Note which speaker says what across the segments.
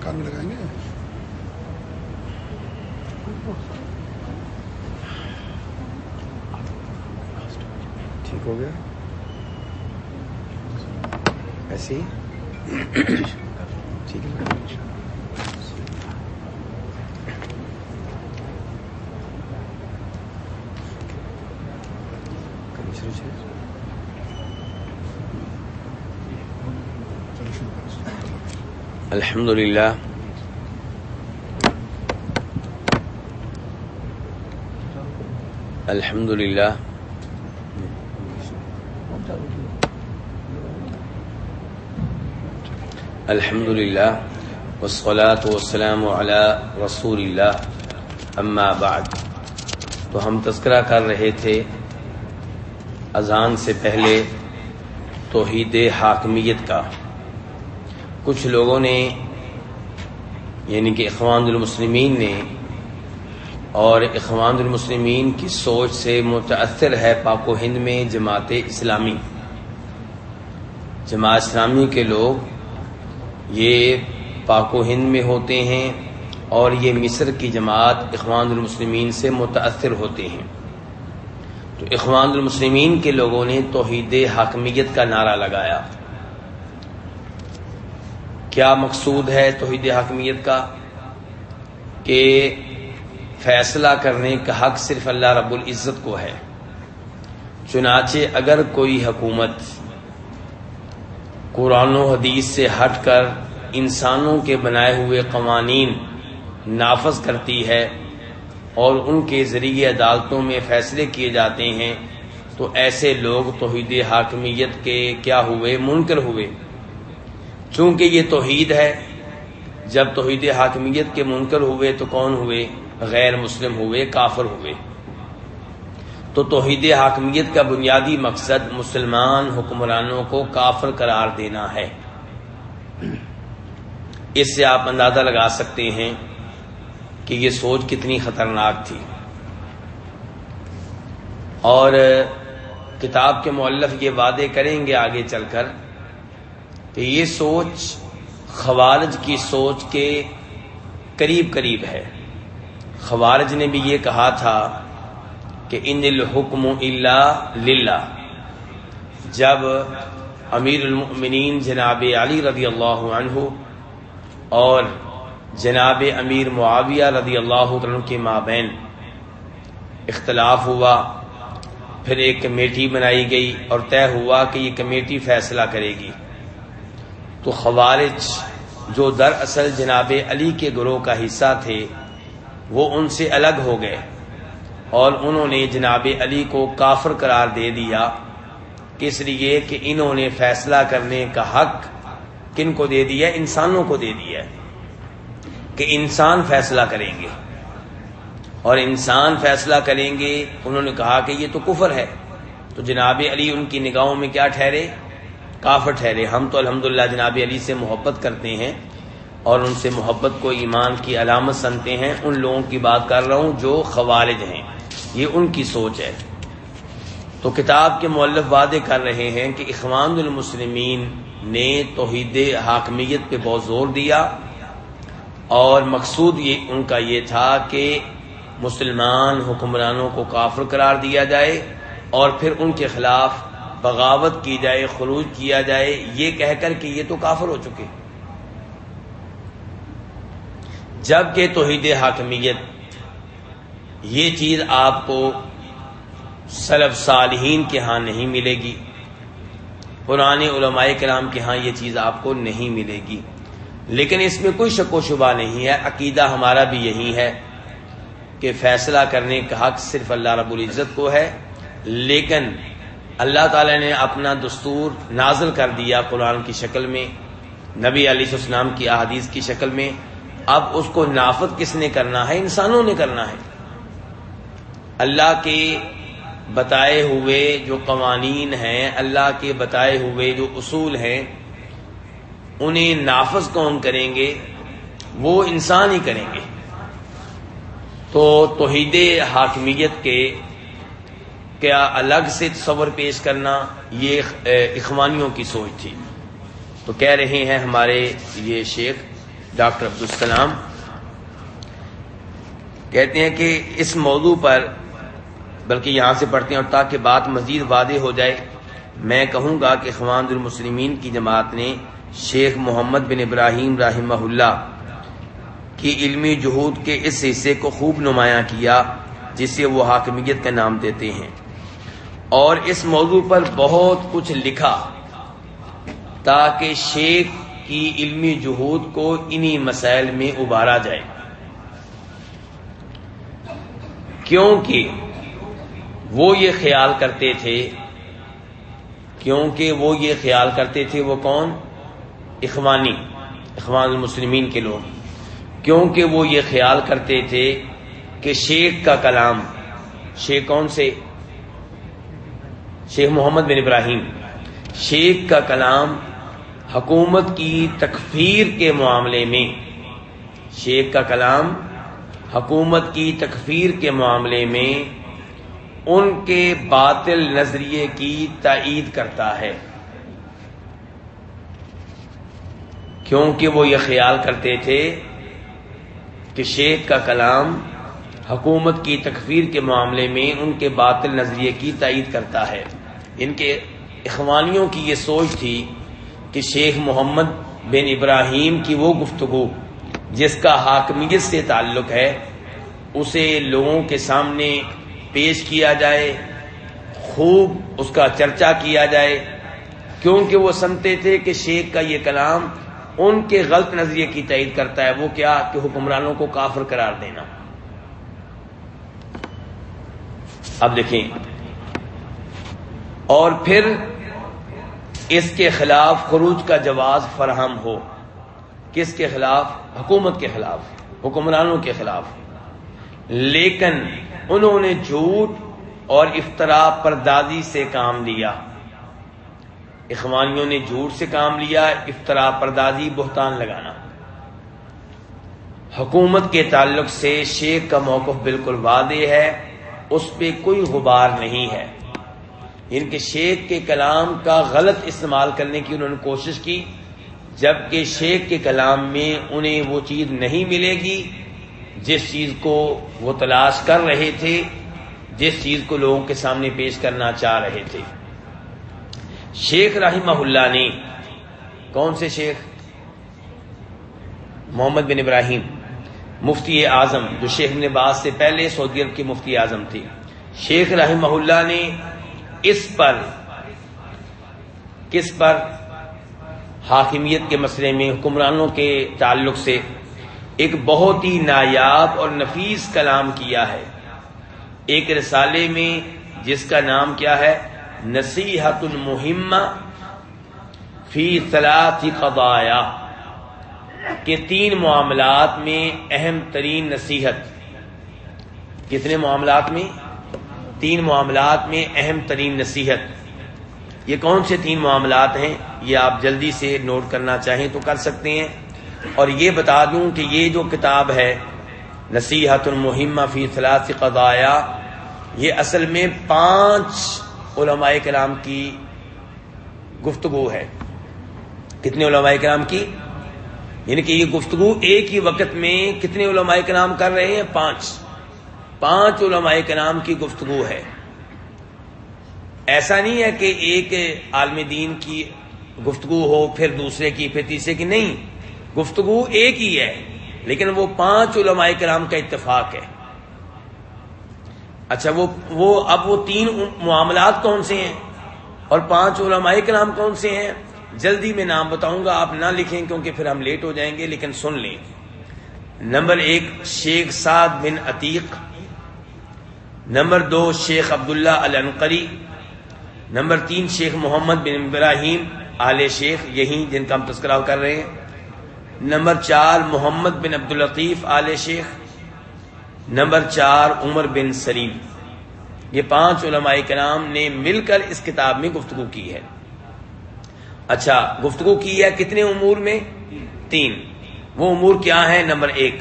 Speaker 1: کان میں لگائیں گے۔
Speaker 2: ٹھیک ہو گیا۔ ایسے ہی ٹھیک ہے کبھی شروع سے الحمد للہ الحمد للہ الحمد للہ والصلاة والسلام على رسول اللہ اما بعد، تو ہم تذکرہ کر رہے تھے اذان سے پہلے توحید حاکمیت کا۔ کچھ لوگوں نے یعنی کہ اخوان المسلمین نے، اور اخوان المسلمین کی سوچ سے متاثر ہے پاک و ہند میں جماعت اسلامی۔ جماعت اسلامی کے لوگ یہ پاک و ہند میں ہوتے ہیں اور یہ مصر کی جماعت اخوان المسلمین سے متاثر ہوتے ہیں۔ تو اخوان المسلمین کے لوگوں نے توحید حاکمیت کا نعرہ لگایا۔ کیا مقصود ہے توحید حاکمیت کا کہ فیصلہ کرنے کا حق صرف اللہ رب العزت کو ہے؟ چنانچہ اگر کوئی حکومت قرآن و حدیث سے ہٹ کر انسانوں کے بنائے ہوئے قوانین نافذ کرتی ہے اور ان کے ذریعے عدالتوں میں فیصلے کیے جاتے ہیں، تو ایسے لوگ توحید حاکمیت کے کیا ہوئے؟ منکر ہوئے۔ چونکہ یہ توحید ہے، جب توحید حاکمیت کے منکر ہوئے تو کون ہوئے؟ غیر مسلم ہوئے، کافر ہوئے۔ تو توحید حاکمیت کا بنیادی مقصد مسلمان حکمرانوں کو کافر قرار دینا ہے۔ اس سے آپ اندازہ لگا سکتے ہیں کہ یہ سوچ کتنی خطرناک تھی۔ اور کتاب کے مولف یہ وعدے کریں گے آگے چل کر۔ کہ یہ سوچ خوارج کی سوچ کے قریب قریب ہے۔ خوارج نے بھی یہ کہا تھا کہ ان الحکم اللہ للہ۔ جب امیر المؤمنین جناب علی رضی اللہ عنہ اور جناب امیر معاویہ رضی اللہ عنہ کے مابین اختلاف ہوا، پھر ایک کمیٹی بنائی گئی اور طے ہوا کہ یہ کمیٹی فیصلہ کرے گی۔ تو خوارج جو دراصل جناب علی کے گروہ کا حصہ تھے، وہ ان سے الگ ہو گئے اور انہوں نے جناب علی کو کافر قرار دے دیا، اس لیے کہ انہوں نے فیصلہ کرنے کا حق کن کو دے دیا؟ انسانوں کو دے دیا کہ انسان فیصلہ کریں گے۔ اور انسان فیصلہ کریں گے، انہوں نے کہا کہ یہ تو کفر ہے۔ تو جناب علی ان کی نگاہوں میں کیا ٹھہرے؟ کافر ٹھہرے ہم تو الحمدللہ جناب علی سے محبت کرتے ہیں اور ان سے محبت کو ایمان کی علامت سنتے ہیں۔ ان لوگوں کی بات کر رہا ہوں جو خوارج ہیں۔ یہ ان کی سوچ ہے۔ تو کتاب کے مولف وعدے کر رہے ہیں کہ اخوان المسلمین نے توحید حاکمیت پہ بہت زور دیا اور مقصود یہ ان کا یہ تھا کہ مسلمان حکمرانوں کو کافر قرار دیا جائے اور پھر ان کے خلاف بغاوت کی جائے، خروج کیا جائے، یہ کہہ کر کہ یہ تو کافر ہو چکے۔ جبکہ توحید حاکمیت، یہ چیز آپ کو سلف صالحین کے ہاں نہیں ملے گی۔ پرانے علماء کرام کے ہاں یہ چیز آپ کو نہیں ملے گی۔ لیکن اس میں کوئی شک و شبہ نہیں ہے، عقیدہ ہمارا بھی یہی ہے کہ فیصلہ کرنے کا حق صرف اللہ رب العزت کو ہے، لیکن اللہ تعالی نے اپنا دستور نازل کر دیا قرآن کی شکل میں، نبی علیہ السلام کی احادیث کی شکل میں۔ اب اس کو نافذ کس نے کرنا ہے؟ انسانوں نے کرنا ہے۔ اللہ کے بتائے ہوئے جو قوانین ہیں، اللہ کے بتائے ہوئے جو اصول ہیں، انہیں نافذ کون کریں گے؟ وہ انسان ہی کریں گے۔ تو توحید حاکمیت کے کیا الگ سے تصور پیش کرنا یہ اخوانیوں کی سوچ تھی۔ تو کہہ رہے ہیں ہمارے یہ شیخ ڈاکٹر عبدالسلام، کہتے ہیں کہ اس موضوع پر، بلکہ یہاں سے پڑھتے ہیں، اور تاکہ بات مزید واضح ہو جائے، میں کہوں گا کہ خوان المسلمین کی جماعت نے شیخ محمد بن ابراہیم رحمہ اللہ کی علمی جہود کے اس حصے کو خوب نمایاں کیا جسے وہ حاکمیت کا نام دیتے ہیں۔ اور اس موضوع پر بہت کچھ لکھا تاکہ شیخ کی علمی جہود کو انہی مسائل میں ابارا جائے۔ کیونکہ وہ یہ خیال کرتے تھے، کیونکہ وہ یہ خیال کرتے تھے وہ کون؟ اخوانی، اخوان المسلمین کے لوگ۔ کیونکہ وہ یہ خیال کرتے تھے کہ شیخ کا کلام، شیخ کون سے؟ شیخ محمد بن ابراہیم، شیخ کا کلام حکومت کی تکفیر کے معاملے میں، شیخ کا کلام حکومت کی تکفیر کے معاملے میں ان کے باطل نظریے کی تائید کرتا ہے۔ کیونکہ وہ یہ خیال کرتے تھے کہ شیخ کا کلام حکومت کی تکفیر کے معاملے میں ان کے باطل نظریے کی تائید کرتا ہے۔ ان کے اخوانیوں کی یہ سوچ تھی کہ شیخ محمد بن ابراہیم کی وہ گفتگو جس کا حاکمیت سے تعلق ہے، اسے لوگوں کے سامنے پیش کیا جائے، خوب اس کا چرچا کیا جائے، کیونکہ وہ سنتے تھے کہ شیخ کا یہ کلام ان کے غلط نظریے کی تعید کرتا ہے، وہ کیا کہ حکمرانوں کو کافر قرار دینا۔ اب دیکھیں اور پھر اس کے خلاف خروج کا جواز فراہم ہو۔ کس کے خلاف؟ حکومت کے خلاف، حکمرانوں کے خلاف۔ لیکن انہوں نے جھوٹ اور افطرا پردازی سے کام لیا۔ اخوانیوں نے جھوٹ سے کام لیا، افطرا پردازی، بہتان لگانا۔ حکومت کے تعلق سے شیخ کا موقف بالکل واضح ہے، اس پہ کوئی غبار نہیں ہے۔ ان کے شیخ کے کلام کا غلط استعمال کرنے کی انہوں نے کوشش کی، جبکہ شیخ کے کلام میں انہیں وہ چیز نہیں ملے گی جس چیز کو وہ تلاش کر رہے تھے، جس چیز کو لوگوں کے سامنے پیش کرنا چاہ رہے تھے۔ شیخ رحمہ اللہ نے، کون سے شیخ؟ محمد بن ابراہیم، مفتی اعظم، جو شیخ نے باز سے پہلے سعودی عرب کے مفتی اعظم تھے۔ شیخ رحمہ اللہ نے اس پر کس پر حاکمیت کے مسئلے میں حکمرانوں کے تعلق سے ایک بہت ہی نایاب اور نفیس کلام کیا ہے۔ ایک رسالے میں جس کا نام کیا ہے، نصیحت المہمہ فی ثلاث قضایا کے تین معاملات میں اہم ترین نصیحت۔ کتنے معاملات میں؟ تین معاملات میں اہم ترین نصیحت۔ یہ کون سے تین معاملات ہیں؟ یہ آپ جلدی سے نوٹ کرنا چاہیں تو کر سکتے ہیں۔ اور یہ بتا دوں کہ یہ جو کتاب ہے، نصیحت المحمہ فی ثلاث قضایا، یہ اصل میں پانچ علماء کلام کی گفتگو ہے۔ کتنے علماء کلام کی؟ یعنی کہ یہ گفتگو ایک ہی وقت میں کتنے علماء کلام کر رہے ہیں؟ پانچ۔ پانچ علماء کے نام کی گفتگو ہے۔ ایسا نہیں ہے کہ ایک عالم دین کی گفتگو ہو، پھر دوسرے کی، پھر تیسرے کی، نہیں۔ گفتگو ایک ہی ہے، لیکن وہ پانچ علماء کرام کا اتفاق ہے۔ اچھا وہ وہ، اب وہ تین معاملات کون سے ہیں؟ اور پانچ علماء کرام کون سے ہیں؟ جلدی میں نام بتاؤں گا، آپ نہ لکھیں کیونکہ پھر ہم لیٹ ہو جائیں گے، لیکن سن لیں۔ نمبر ایک، شیخ سعد بن عتیق۔ نمبر دو، شیخ عبداللہ الانقری نمبر تین، شیخ محمد بن ابراہیم آل شیخ، یہی جن کا ہم تذکرہ کر رہے ہیں. نمبر چار، محمد بن عبداللطیف آل شیخ. نمبر چار، عمر بن سلیم. یہ پانچ علماء کرام نے مل کر اس کتاب میں گفتگو کی ہے. اچھا گفتگو کی ہے کتنے امور میں؟ تین. وہ امور کیا ہے نمبر ایک،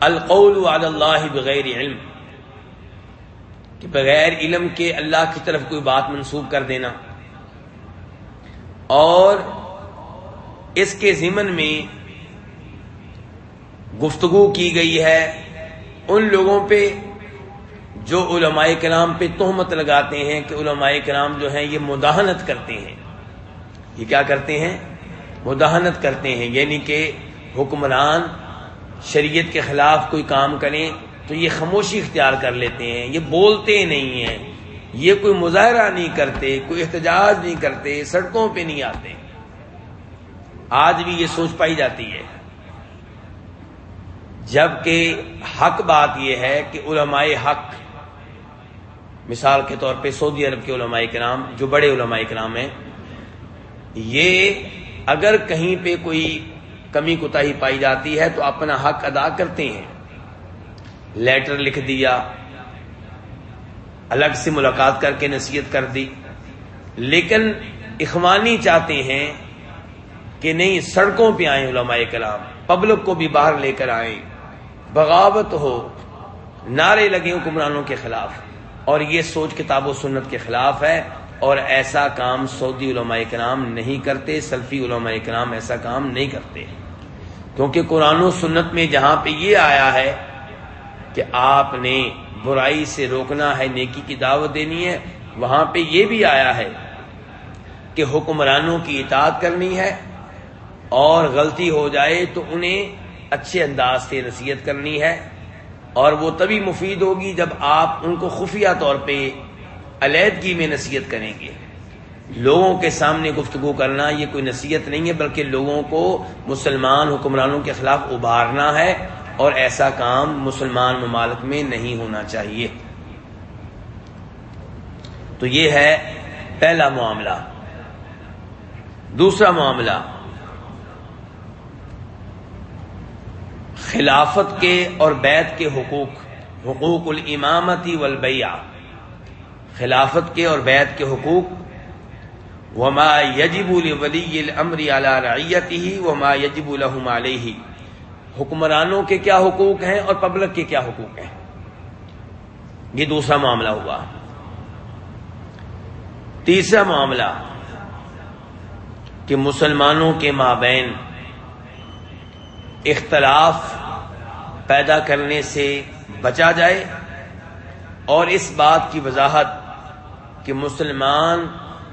Speaker 2: القول علی اللہ بغیر علم. کہ بغیر علم کے اللہ کی طرف کوئی بات منسوخ کر دینا۔ اور اس کے ضمن میں گفتگو کی گئی ہے ان لوگوں پہ جو علماء کرام پہ تہمت لگاتے ہیں کہ علماء کرام جو ہیں یہ مداحنت کرتے ہیں۔ یہ کیا کرتے ہیں؟ مداحنت کرتے ہیں۔ یعنی کہ حکمران شریعت کے خلاف کوئی کام کریں تو یہ خاموشی اختیار کر لیتے ہیں، یہ بولتے نہیں ہیں، یہ کوئی مظاہرہ نہیں کرتے، کوئی احتجاج نہیں کرتے، سڑکوں پہ نہیں آتے۔ آج بھی یہ سوچ پائی جاتی ہے۔ جبکہ حق بات یہ ہے کہ علماء حق، مثال کے طور پہ سعودی عرب کے علماء کرام، جو بڑے علماء کرام ہیں، یہ اگر کہیں پہ کوئی کمی کوتا ہی پائی جاتی ہے تو اپنا حق ادا کرتے ہیں۔ لیٹر لکھ دیا، الگ سے ملاقات کر کے نصیحت کر دی۔ لیکن اخوانی چاہتے ہیں کہ نہیں، سڑکوں پہ آئیں علماء کلام پبلک کو بھی باہر لے کر آئیں۔ بغاوت ہو، نعرے لگے حکمرانوں کے خلاف۔ اور یہ سوچ کتاب و سنت کے خلاف ہے۔ اور ایسا کام سعودی علماء کرام نہیں کرتے، سلفی علماء کرام ایسا کام نہیں کرتے۔ کیونکہ قرآن و سنت میں جہاں پہ یہ آیا ہے کہ آپ نے برائی سے روکنا ہے، نیکی کی دعوت دینی ہے۔ وہاں پہ یہ بھی آیا ہے کہ حکمرانوں کی اطاعت کرنی ہے اور غلطی ہو جائے تو انہیں اچھے انداز سے نصیحت کرنی ہے۔ اور وہ تبھی مفید ہوگی جب آپ ان کو خفیہ طور پہ علیحدگی میں نصیحت کریں گے۔ لوگوں کے سامنے گفتگو کرنا یہ کوئی نصیحت نہیں ہے، بلکہ لوگوں کو مسلمان حکمرانوں کے خلاف ابھارنا ہے۔ اور ایسا کام مسلمان ممالک میں نہیں ہونا چاہیے۔ تو یہ ہے پہلا معاملہ۔ دوسرا معاملہ۔ خلافت کے اور بیت کے حقوق حقوق الامامتی والبیع خلافت کے اور بیت کے حقوق۔ وما یجب لولی الامر على رعیته وما یجب لهم علیہ حکمرانوں کے کیا حقوق ہیں اور پبلک کے کیا حقوق ہیں؟ یہ دوسرا معاملہ ہوا۔ تیسرا معاملہ کہ مسلمانوں کے مابین اختلاف پیدا کرنے سے بچا جائے اور اس بات کی وضاحت کہ مسلمان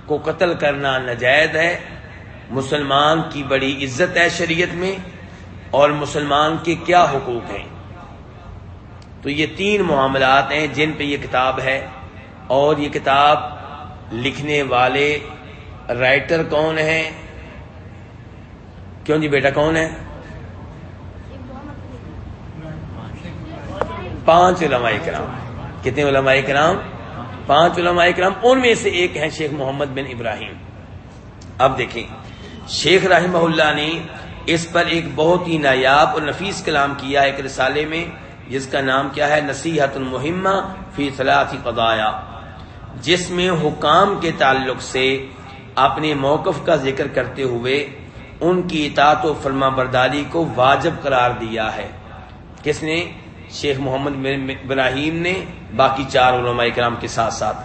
Speaker 2: کو قتل کرنا نجائز ہے، مسلمان کی بڑی عزت ہے شریعت میں اور مسلمان کے کیا حقوق ہیں؟ تو یہ تین معاملات ہیں جن پہ یہ کتاب ہے اور یہ کتاب لکھنے والے رائٹر کون ہیں؟ کیوں جی بیٹا کون ہے؟ پانچ علماء کرام۔ کتنے علماء کرام؟ پانچ علماء کرام۔ ان میں سے ایک ہیں شیخ محمد بن ابراہیم۔ اب دیکھیں۔ شیخ رحمہ اللہ نے اس پر ایک بہت ہی نایاب اور نفیس کلام کیا ایک رسالے میں، جس کا نام کیا ہے نصیحت المحمہ فی صلاحی قضایا جس میں حکام کے تعلق سے اپنے موقف کا ذکر کرتے ہوئے ان کی اطاعت و فرما برداری کو واجب قرار دیا ہے۔ کس نے؟ شیخ محمد ابراہیم نے، باقی چار علماء کرام کے ساتھ ساتھ۔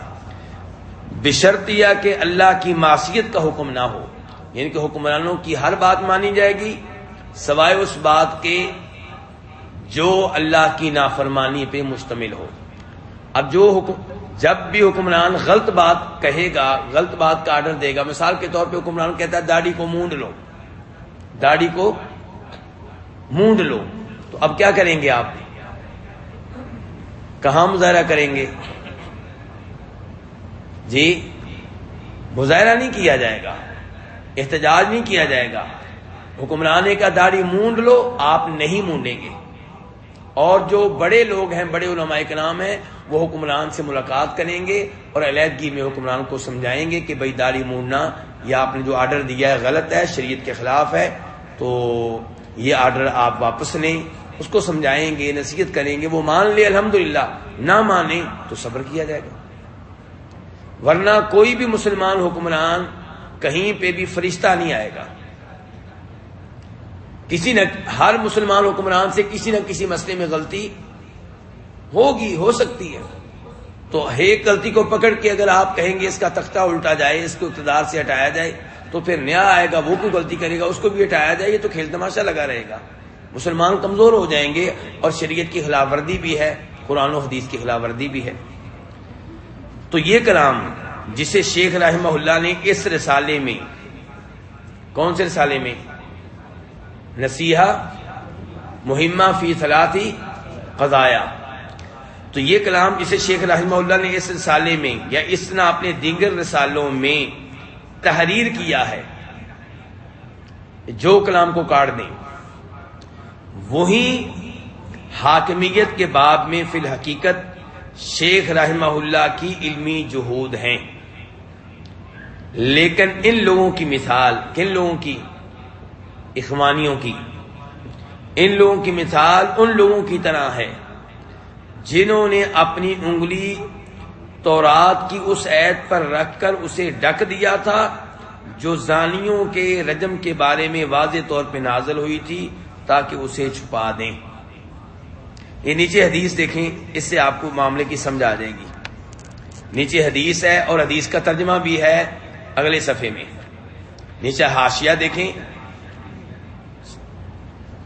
Speaker 2: بشرطیہ کہ اللہ کی معصیت کا حکم نہ ہو۔ یعنی کہ حکمرانوں کی ہر بات مانی جائے گی، سوائے اس بات کے جو اللہ کی نافرمانی پہ مشتمل ہو۔ اب جو حکم، جب بھی حکمران غلط بات کہے گا، غلط بات کا آرڈر دے گا، مثال کے طور پہ حکمران کہتا ہے، داڑھی کو مونڈ لو۔ داڑھی کو مونڈ لو۔ تو اب کیا کریں گے آپ؟ کہاں مظاہرہ کریں گے؟ جی مظاہرہ نہیں کیا جائے گا۔ احتجاج نہیں کیا جائے گا۔ حکمرانے کا داڑھی مونڈ لو، آپ نہیں مونڈیں گے۔ اور جو بڑے لوگ ہیں، بڑے علماء کے نام ہیں، وہ حکمران سے ملاقات کریں گے اور علیحدگی میں حکمران کو سمجھائیں گے کہ بھائی داڑھی موننا یا آپ نے جو آرڈر دیا ہے غلط ہے، شریعت کے خلاف ہے، تو یہ آرڈر آپ واپس لیں۔ اس کو سمجھائیں گے، نصیحت کریں گے، وہ مان لے الحمد نہ مانے تو صبر کیا جائے گا۔ ورنہ کوئی بھی مسلمان حکمران کہیں پہ بھی فرشتہ نہیں آئے گا۔ کسی نہ ہر مسلمان حکمران سے کسی نہ کسی مسئلے میں غلطی ہوگی، ہو سکتی ہے۔ تو ایک غلطی کو پکڑ کے اگر آپ کہیں گے اس کا تختہ الٹا جائے، اس کو اقتدار سے ہٹایا جائے، تو پھر نیا آئے گا، وہ کوئی غلطی کرے گا، اس کو بھی ہٹایا جائے، یہ تو کھیل تماشا لگا رہے گا۔ مسلمان کمزور ہو جائیں گے اور شریعت کی خلاف ورزی بھی ہے، قرآن و حدیث کی خلاف ورزی بھی ہے۔ تو یہ کلام جسے شیخ رحمہ اللہ نے اس رسالے میں، کون سے رسالے میں؟ نصیحہ، مہمہ فی صلاحی قضایا تو یہ کلام جسے شیخ رحمہ اللہ نے اس رسالے میں، یا اس نے اپنے دیگر رسالوں میں تحریر کیا ہے، جو کلام کو کاٹ دیں۔ وہی حاکمیت کے باب میں فی الحقیقت شیخ رحمہ اللہ کی علمی جہود ہیں۔ لیکن ان لوگوں کی مثال، کن لوگوں کی؟ اخوانیوں کی۔ ان لوگوں کی مثال ان لوگوں کی طرح ہے، جنہوں نے اپنی انگلی تورات کی اس عید پر رکھ کر اسے ڈک دیا تھا، جو زانیوں کے رجم کے بارے میں واضح طور پہ نازل ہوئی تھی تاکہ اسے چھپا دیں۔ یہ نیچے حدیث دیکھیں، اس سے آپ کو معاملے کی سمجھ آ جائے گی۔ نیچے حدیث ہے اور حدیث کا ترجمہ بھی ہے۔ اگلے صفحے میں۔ نیچے ہاشیہ دیکھیں۔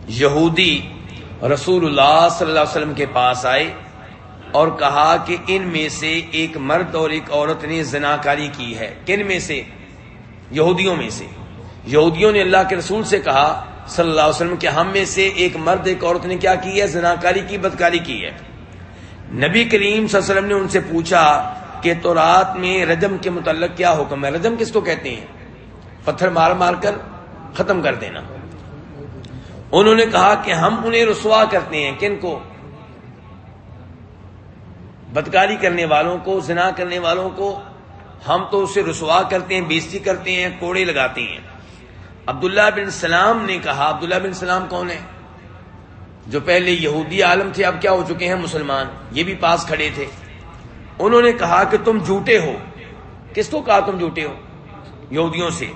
Speaker 2: یہودی رسول اللہ صلی اللہ علیہ وسلم کے پاس آئے اور کہا کہ ان میں سے ایک مرد اور ایک عورت نے زناکاری کی ہے۔ کن میں سے؟ یہودیوں میں سے۔ یہودیوں نے اللہ کے رسول سے کہا صلی اللہ علیہ وسلم کہ ہم میں سے ایک مرد، ایک عورت نے کیا کی ہے؟ زناکاری کی، بدکاری کی ہے۔ نبی کریم صلی اللہ علیہ وسلم نے ان سے پوچھا کہ تو رات میں رجم کے متعلق کیا حکم ہے؟ رجم کس کو کہتے ہیں؟ پتھر مار مار کر ختم کر دینا۔ انہوں نے کہا کہ ہم انہیں رسوا کرتے ہیں کن کو بدکاری کرنے والوں کو، زنا کرنے والوں کو ہم تو اسے رسوا کرتے ہیں بیزتی کرتے ہیں، کوڑے لگاتے ہیں۔ عبداللہ بن سلام نے کہا، عبداللہ بن سلام کون ہے؟ جو پہلے یہودی عالم تھے، اب کیا ہو چکے ہیں مسلمان؟ یہ بھی پاس کھڑے تھے۔ انہوں نے کہا کہ تم جھوٹے ہو۔ کس کو کہا تم جھوٹے ہو؟ یہودیوں سے۔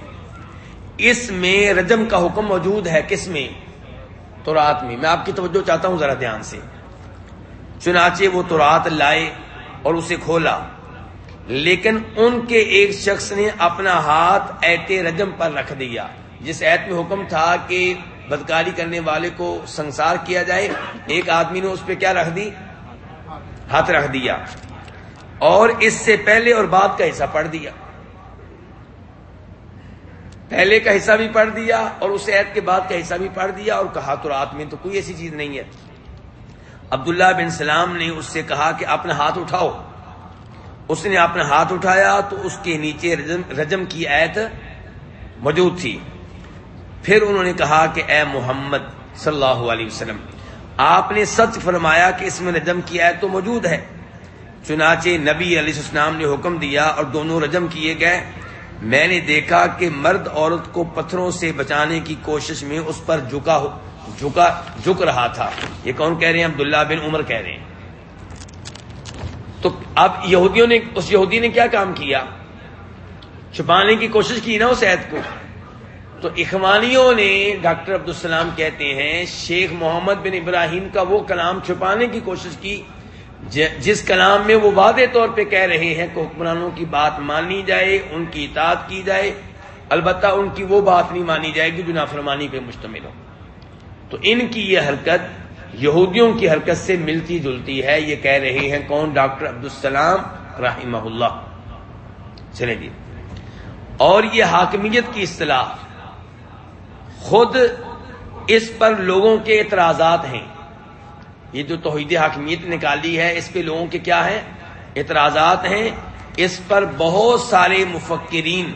Speaker 2: اس میں رجم کا حکم موجود ہے کس میں؟ تو رات میں۔ میں آپ کی توجہ چاہتا ہوں ذرا دھیان سے۔ چنانچہ وہ تو رات لائے اور اسے کھولا۔ لیکن ان کے ایک شخص نے اپنا ہاتھ ایٹ رجم پر رکھ دیا، جس ایت میں حکم تھا کہ بدکاری کرنے والے کو سنسار کیا جائے۔ ایک آدمی نے اس پہ کیا رکھ دی؟ ہاتھ رکھ دیا۔ اور اس سے پہلے اور بعد کا حصہ پڑھ دیا۔ پہلے کا حصہ بھی پڑھ دیا اور اس عید کے بعد کا حصہ بھی پڑھ دیا اور کہا تو رات میں تو کوئی ایسی چیز نہیں ہے۔ عبداللہ بن سلام نے اس سے کہا کہ اپنا ہاتھ اٹھاؤ۔ اس نے اپنا ہاتھ اٹھایا تو اس کے نیچے رجم رجم کی ایت موجود تھی۔ پھر انہوں نے کہا کہ اے محمد صلی اللہ علیہ وسلم، آپ نے سچ فرمایا کہ اس میں رجم کی ایت تو موجود ہے۔ چنانچہ نبی علیہ السلام نے حکم دیا اور دونوں رجم کیے گئے۔ میں نے دیکھا کہ مرد عورت کو پتھروں سے بچانے کی کوشش میں اس پر جھکا جھکا جھک رہا تھا۔ یہ کون کہہ رہے ہیں؟ عبداللہ بن عمر کہہ رہے ہیں۔ تو اب یہودیوں نے اس یہودی نے کیا کام کیا؟ چھپانے کی کوشش کی نا اس عید کو۔ تو اخوانیوں نے ڈاکٹر عبدالسلام کہتے ہیں، شیخ محمد بن ابراہیم کا وہ کلام چھپانے کی کوشش کی۔ جس کلام میں وہ واضح طور پہ کہہ رہے ہیں کہ حکمرانوں کی بات مانی جائے، ان کی اطاعت کی جائے، البتہ ان کی وہ بات نہیں مانی جائے گی جو نافرمانی پہ مشتمل ہو۔ تو ان کی یہ حرکت، یہودیوں کی حرکت سے ملتی جلتی ہے۔ یہ کہہ رہے ہیں کون؟ ڈاکٹر عبدالسلام رحمہ اللہ۔ چلے جی۔ اور یہ حاکمیت کی اصطلاح۔ خود اس پر لوگوں کے اعتراضات ہیں۔ یہ جو توحید حاکمیت نکالی ہے، اس پہ لوگوں کے کیا ہیں؟ اعتراضات ہیں۔ اس پر بہت سارے مفکرین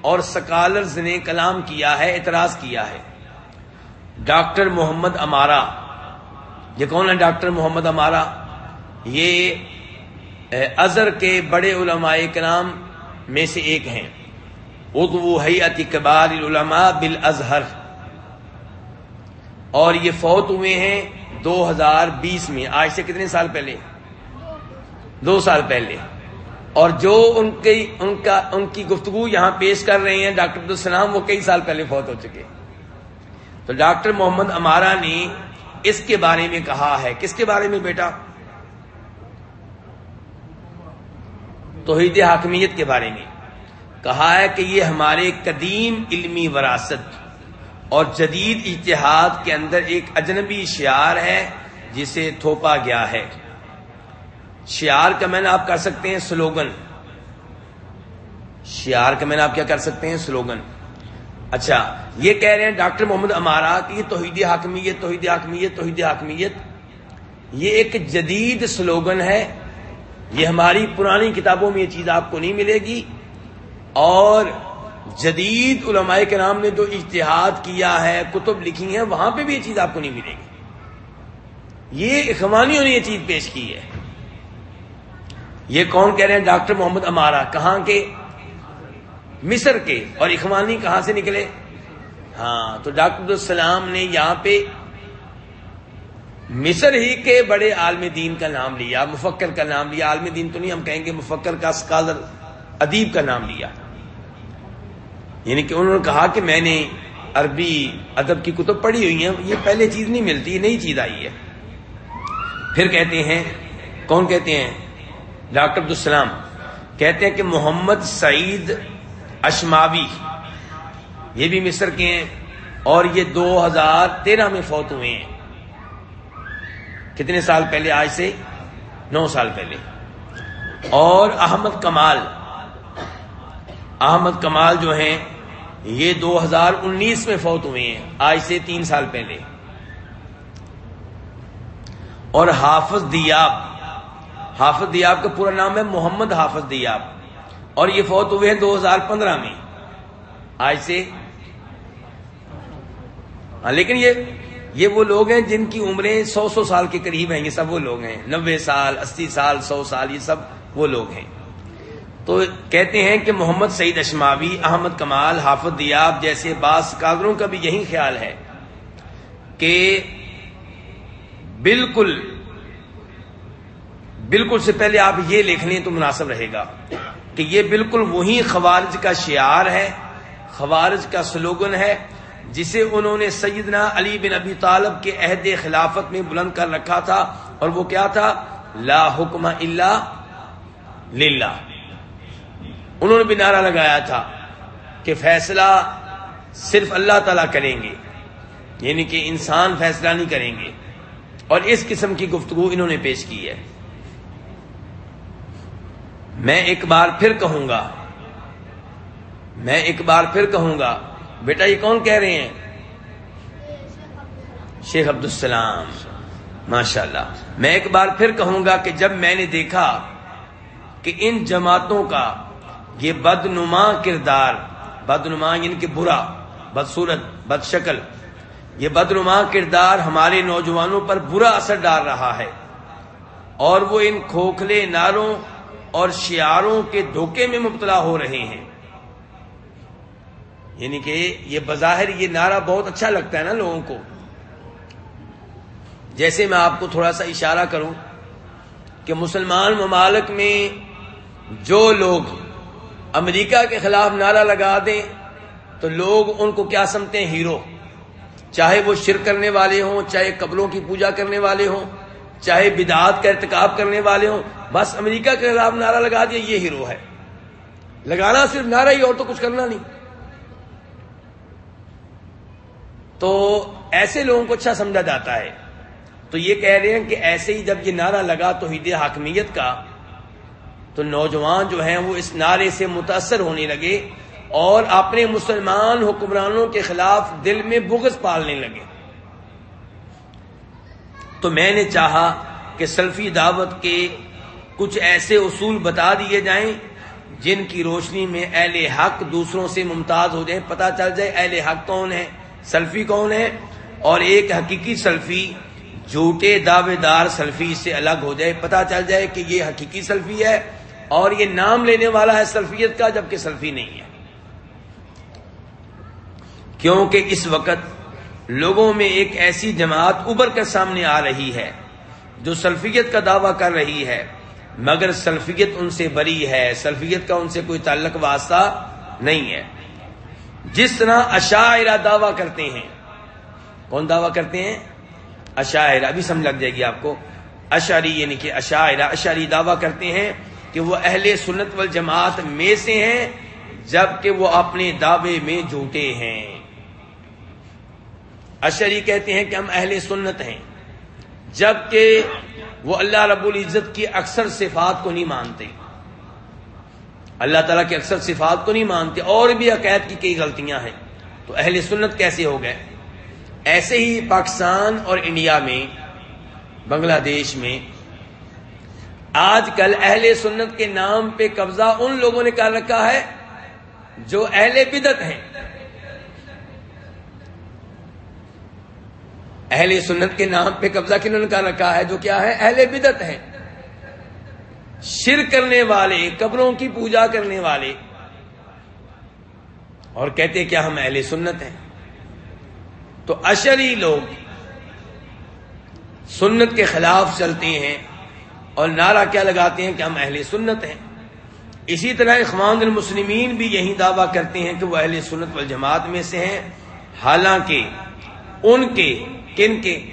Speaker 2: اور سکالرز نے کلام کیا ہے، اعتراض کیا ہے۔ ڈاکٹر محمد امارا یہ کون ہے ڈاکٹر محمد ہمارا یہ ازر کے بڑے علماء کرام میں سے ایک ہیں۔ ادو حیات کبار العلماء بال اور یہ فوت ہوئے ہیں دو ہزار بیس میں۔ آج سے کتنے سال پہلے؟ دو سال پہلے۔ اور جو ان کی ان کا، ان کی گفتگو یہاں پیش کر رہے ہیں، ڈاکٹر عبدالسلام وہ کئی سال پہلے فوت ہو چکے۔ تو ڈاکٹر محمد امارا نے اس کے بارے میں کہا ہے۔ کس کے بارے میں بیٹا؟ توحید حاکمیت کے بارے میں۔ کہا ہے کہ یہ ہمارے قدیم علمی وراثت اور جدید اتحاد کے اندر ایک اجنبی شعار ہے جسے تھوپا گیا ہے۔ شعار کا میں آپ کر سکتے ہیں سلوگن۔ شعار کا میں آپ کیا کر سکتے ہیں؟ سلوگن۔ اچھا یہ کہہ رہے ہیں ڈاکٹر محمد امارا کہ یہ توحید حاکمیت توحید حاکمیت توحید حاکمیت۔ یہ ایک جدید سلوگن ہے۔ یہ ہماری پرانی کتابوں میں یہ چیز آپ کو نہیں ملے گی۔ اور جدید علماء کے نام نے جو اجتہاد کیا ہے، کتب لکھی ہیں، وہاں پہ بھی یہ چیز آپ کو نہیں ملے گی۔ یہ اخوانیوں نے یہ چیز پیش کی ہے۔ یہ کون کہہ رہے ہیں؟ ڈاکٹر محمد امارا کہاں کے؟ مصر کے۔ اور اخوانی کہاں سے نکلے؟ ہاں تو ڈاکٹر عبدالسلام نے یہاں پہ مصر ہی کے بڑے عالم دین کا نام لیا، مفکر کا نام لیا۔ عالم دین تو نہیں، ہم کہیں گے مفکر کا اسکالر ادیب کا نام لیا۔ یعنی کہ انہوں نے کہا کہ میں نے عربی ادب کی کتب پڑھی ہوئی ہیں، یہ پہلے چیز نہیں ملتی نئی چیز آئی ہے۔ پھر کہتے ہیں، کون کہتے ہیں؟ ڈاکٹر عبدالسلام کہتے ہیں کہ محمد سعید اشماوی۔ یہ بھی مصر کے ہیں اور یہ دو ہزار تیرہ میں فوت ہوئے ہیں۔ کتنے سال پہلے؟ آج سے نو سال پہلے۔ اور احمد کمال۔ احمد کمال جو ہیں یہ دو ہزار انیس میں فوت ہوئے ہیں۔ آج سے تین سال پہلے۔ اور حافظ دیاب حافظ دیاب کا پورا نام ہے محمد حافظ دیاب۔ اور یہ فوت ہوئے ہیں دو ہزار پندرہ میں۔ آج سے۔ ہاں لیکن یہ یہ وہ لوگ ہیں جن کی عمریں سو سو سال کے قریب ہیں۔ یہ سب وہ لوگ ہیں۔ نبے سال، اسی سال، سو سال، یہ سب وہ لوگ ہیں۔ تو کہتے ہیں کہ محمد سعید اشماوی، احمد کمال، حافظ دیاب جیسے بعض کاغروں کا بھی یہی خیال ہے کہ بالکل بالکل سے پہلے آپ یہ لکھ لیں تو مناسب رہے گا کہ یہ بالکل وہی خوارج کا شعار ہے، خوارج کا سلوگن ہے، جسے انہوں نے سیدنا علی بن ابی طالب کے عہد خلافت میں بلند کر رکھا تھا اور وہ کیا تھا؟ لا حکم اللہ للہ۔ انہوں نے بھی نعرہ لگایا تھا کہ فیصلہ صرف اللہ تعالی کریں گے یعنی کہ انسان فیصلہ نہیں کریں گے۔ اور اس قسم کی گفتگو انہوں نے پیش کی ہے۔ میں ایک بار پھر کہوں گا، میں ایک بار پھر کہوں گا، بیٹا یہ کون کہہ رہے ہیں؟ شیخ عبد السلام ماشاء اللہ میں ایک بار پھر کہوں گا کہ جب میں نے دیکھا کہ ان جماعتوں کا یہ بدنما کردار، بدنما یعنی کہ برا بدسورت بد شکل یہ بدنما کردار ہمارے نوجوانوں پر برا اثر ڈال رہا ہے۔ اور وہ ان کھوکھلے ناروں اور شعاروں کے دھوکے میں مبتلا ہو رہے ہیں۔ یعنی کہ یہ بظاہر یہ نعرہ بہت اچھا لگتا ہے نا لوگوں کو۔ جیسے میں آپ کو تھوڑا سا اشارہ کروں کہ مسلمان ممالک میں جو لوگ امریکہ کے خلاف نعرہ لگا دیں تو لوگ ان کو کیا سمتے ہیں؟ ہیرو۔ چاہے وہ شر کرنے والے ہوں، چاہے قبروں کی پوجا کرنے والے ہوں، چاہے بدعات کا ارتکاب کرنے والے ہوں، بس امریکہ کے خلاف نعرہ لگا دیا، یہ ہیرو ہے۔ لگانا صرف نعرہ ہی اور تو کچھ کرنا نہیں۔ تو ایسے لوگوں کو اچھا سمجھا جاتا ہے۔ تو یہ کہہ رہے ہیں کہ ایسے ہی جب یہ نعرہ لگا تو ہید حاکمیت کا تو نوجوان جو ہیں وہ اس نعرے سے متاثر ہونے لگے اور اپنے مسلمان حکمرانوں کے خلاف دل میں بغض پالنے لگے۔ تو میں نے چاہا کہ سلفی دعوت کے کچھ ایسے اصول بتا دیے جائیں جن کی روشنی میں اہل حق دوسروں سے ممتاز ہو جائیں، پتہ چل جائے اہل حق کون ہے سلفی کون ہے اور ایک حقیقی سلفی جھوٹے دعوے دار سلفی سے الگ ہو جائے پتا چل جائے کہ یہ حقیقی سلفی ہے اور یہ نام لینے والا ہے سلفیت کا جبکہ سلفی نہیں ہے۔ کیونکہ اس وقت لوگوں میں ایک ایسی جماعت ابھر کر سامنے آ رہی ہے جو سلفیت کا دعویٰ کر رہی ہے، مگر سلفیت ان سے بری ہے، سلفیت کا ان سے کوئی تعلق واسطہ نہیں ہے۔ جس طرح اشاعرہ دعویٰ کرتے ہیں، کون دعویٰ کرتے ہیں؟ اشاعرہ، ابھی سمجھ لگ جائے گی آپ کو۔ اشاری یعنی کہ اشاعرہ اشاری دعویٰ کرتے ہیں کہ وہ اہل سنت والجماعت میں سے ہیں، جبکہ وہ اپنے دعوے میں جھوٹے ہیں۔ اشری کہتے ہیں کہ ہم اہل سنت ہیں، جبکہ وہ اللہ رب العزت کی اکثر صفات کو نہیں مانتے۔ اللہ تعالیٰ کی اکثر صفات کو نہیں مانتے، اور بھی عقائد کی کئی غلطیاں ہیں۔ تو اہل سنت کیسے ہو گئے؟ ایسے ہی پاکستان اور انڈیا میں، بنگلہ دیش میں آج کل اہل سنت کے نام پہ قبضہ ان لوگوں نے کر رکھا ہے جو اہل بدت ہیں۔ اہل سنت کے نام پہ قبضہ کنہوں نے کر رکھا ہے؟ جو کیا ہے؟ اہل بدت ہیں۔ شر کرنے والے، قبروں کی پوجا کرنے والے۔ اور کہتے کیا ہم اہل سنت ہیں؟ تو اشری لوگ سنت کے خلاف چلتے ہیں۔ اور نعرہ کیا لگاتے ہیں کہ ہم اہل سنت ہیں۔ اسی طرح اخوان المسلمین بھی یہی دعویٰ کرتے ہیں کہ وہ اہل سنت والجماعت میں سے ہیں۔ حالانکہ ان کے، کن کے؟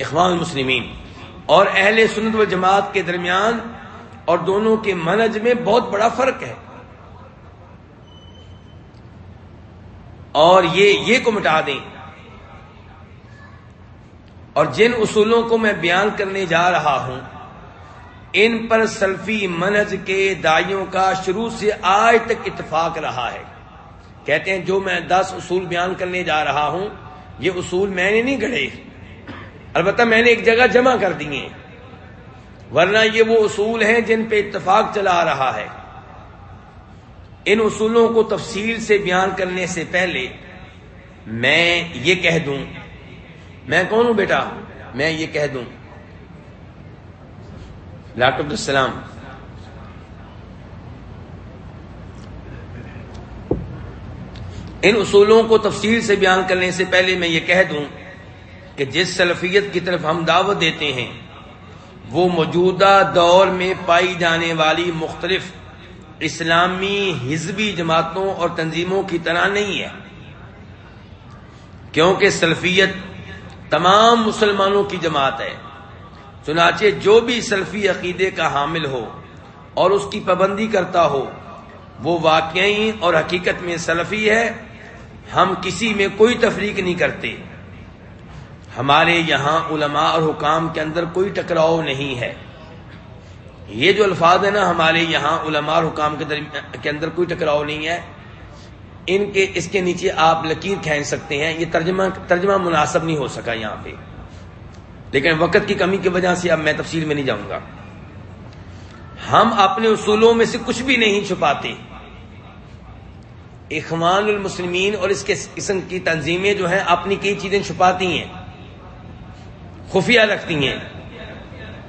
Speaker 2: اخوان المسلمین۔ اور اہل سنت والجماعت کے درمیان اور دونوں کے منج میں بہت بڑا فرق ہے۔ اور یہ یہ کو مٹا دیں۔ اور جن اصولوں کو میں بیان کرنے جا رہا ہوں، ان پر سلفی منج کے دائیوں کا شروع سے آج تک اتفاق رہا ہے۔ کہتے ہیں، جو میں دس اصول بیان کرنے جا رہا ہوں، یہ اصول میں نے نہیں گڑے البتہ میں نے ایک جگہ جمع کر دیے۔ ورنہ یہ وہ اصول ہیں جن پہ اتفاق چلا رہا ہے۔ ان اصولوں کو تفصیل سے بیان کرنے سے پہلے میں یہ کہہ دوں۔ میں کون ہوں بیٹا؟ میں یہ کہہ دوں۔ ڈاکٹر السلام۔ ان اصولوں کو تفصیل سے بیان کرنے سے پہلے میں یہ کہہ دوں کہ جس سلفیت کی طرف ہم دعوت دیتے ہیں، وہ موجودہ دور میں پائی جانے والی مختلف اسلامی حزبی جماعتوں اور تنظیموں کی طرح نہیں ہے۔ کیونکہ سلفیت تمام مسلمانوں کی جماعت ہے۔ چنانچہ جو بھی سلفی عقیدے کا حامل ہو اور اس کی پابندی کرتا ہو، وہ واقعی اور حقیقت میں سلفی ہے۔ ہم کسی میں کوئی تفریق نہیں کرتے۔ ہمارے یہاں علماء اور حکام کے اندر کوئی ٹکراؤ نہیں ہے۔ یہ جو الفاظ ہیں نا، ہمارے یہاں علماء اور حکام کے اندر کوئی ٹکراؤ نہیں ہے۔ ان کے اس کے نیچے آپ لکیر کھینچ سکتے ہیں، یہ ترجمہ ترجمہ مناسب نہیں ہو سکا یہاں پہ۔ لیکن وقت کی کمی کی وجہ سے اب میں تفصیل میں نہیں جاؤں گا۔ ہم اپنے اصولوں میں سے کچھ بھی نہیں چھپاتے۔ اخوان المسلمین اور اس کے قسم کی تنظیمیں جو ہیں، اپنی کئی چیزیں چھپاتی ہیں۔ خفیہ رکھتی ہیں۔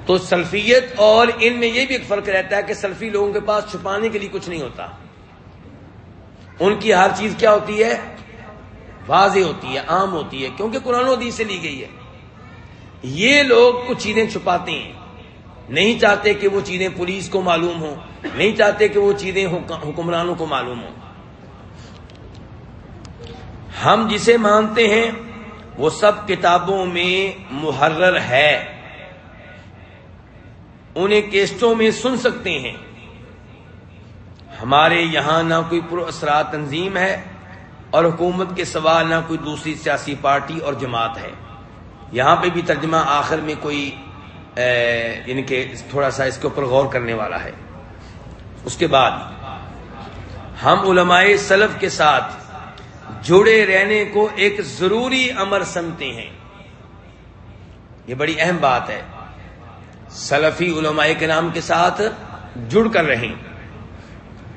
Speaker 2: تو سلفیت اور ان میں یہ بھی ایک فرق رہتا ہے کہ سلفی لوگوں کے پاس چھپانے کے لیے کچھ نہیں ہوتا۔ ان کی ہر چیز کیا ہوتی ہے؟ واضح ہوتی ہے، عام ہوتی ہے، کیونکہ قرآن و حدیث سے لی گئی ہے۔ یہ لوگ کچھ چیزیں چھپاتے ہیں۔ نہیں چاہتے کہ وہ چیزیں پولیس کو معلوم ہوں، نہیں چاہتے کہ وہ چیزیں حکمرانوں کو معلوم ہوں۔ ہم جسے مانتے ہیں، وہ سب کتابوں میں محرر ہے۔ انہیں کیسٹوں میں سن سکتے ہیں۔ ہمارے یہاں نہ کوئی پر اثرات تنظیم ہے اور حکومت کے سوا نہ کوئی دوسری سیاسی پارٹی اور جماعت ہے۔ یہاں پہ بھی ترجمہ آخر میں کوئی یعنی کہ تھوڑا سا اس کے اوپر غور کرنے والا ہے۔ اس کے بعد، ہم علماء سلف کے ساتھ جڑے رہنے کو ایک ضروری امر سمتے ہیں۔ یہ بڑی اہم بات ہے۔ سلفی علماء کے نام کے ساتھ جڑ کر رہیں۔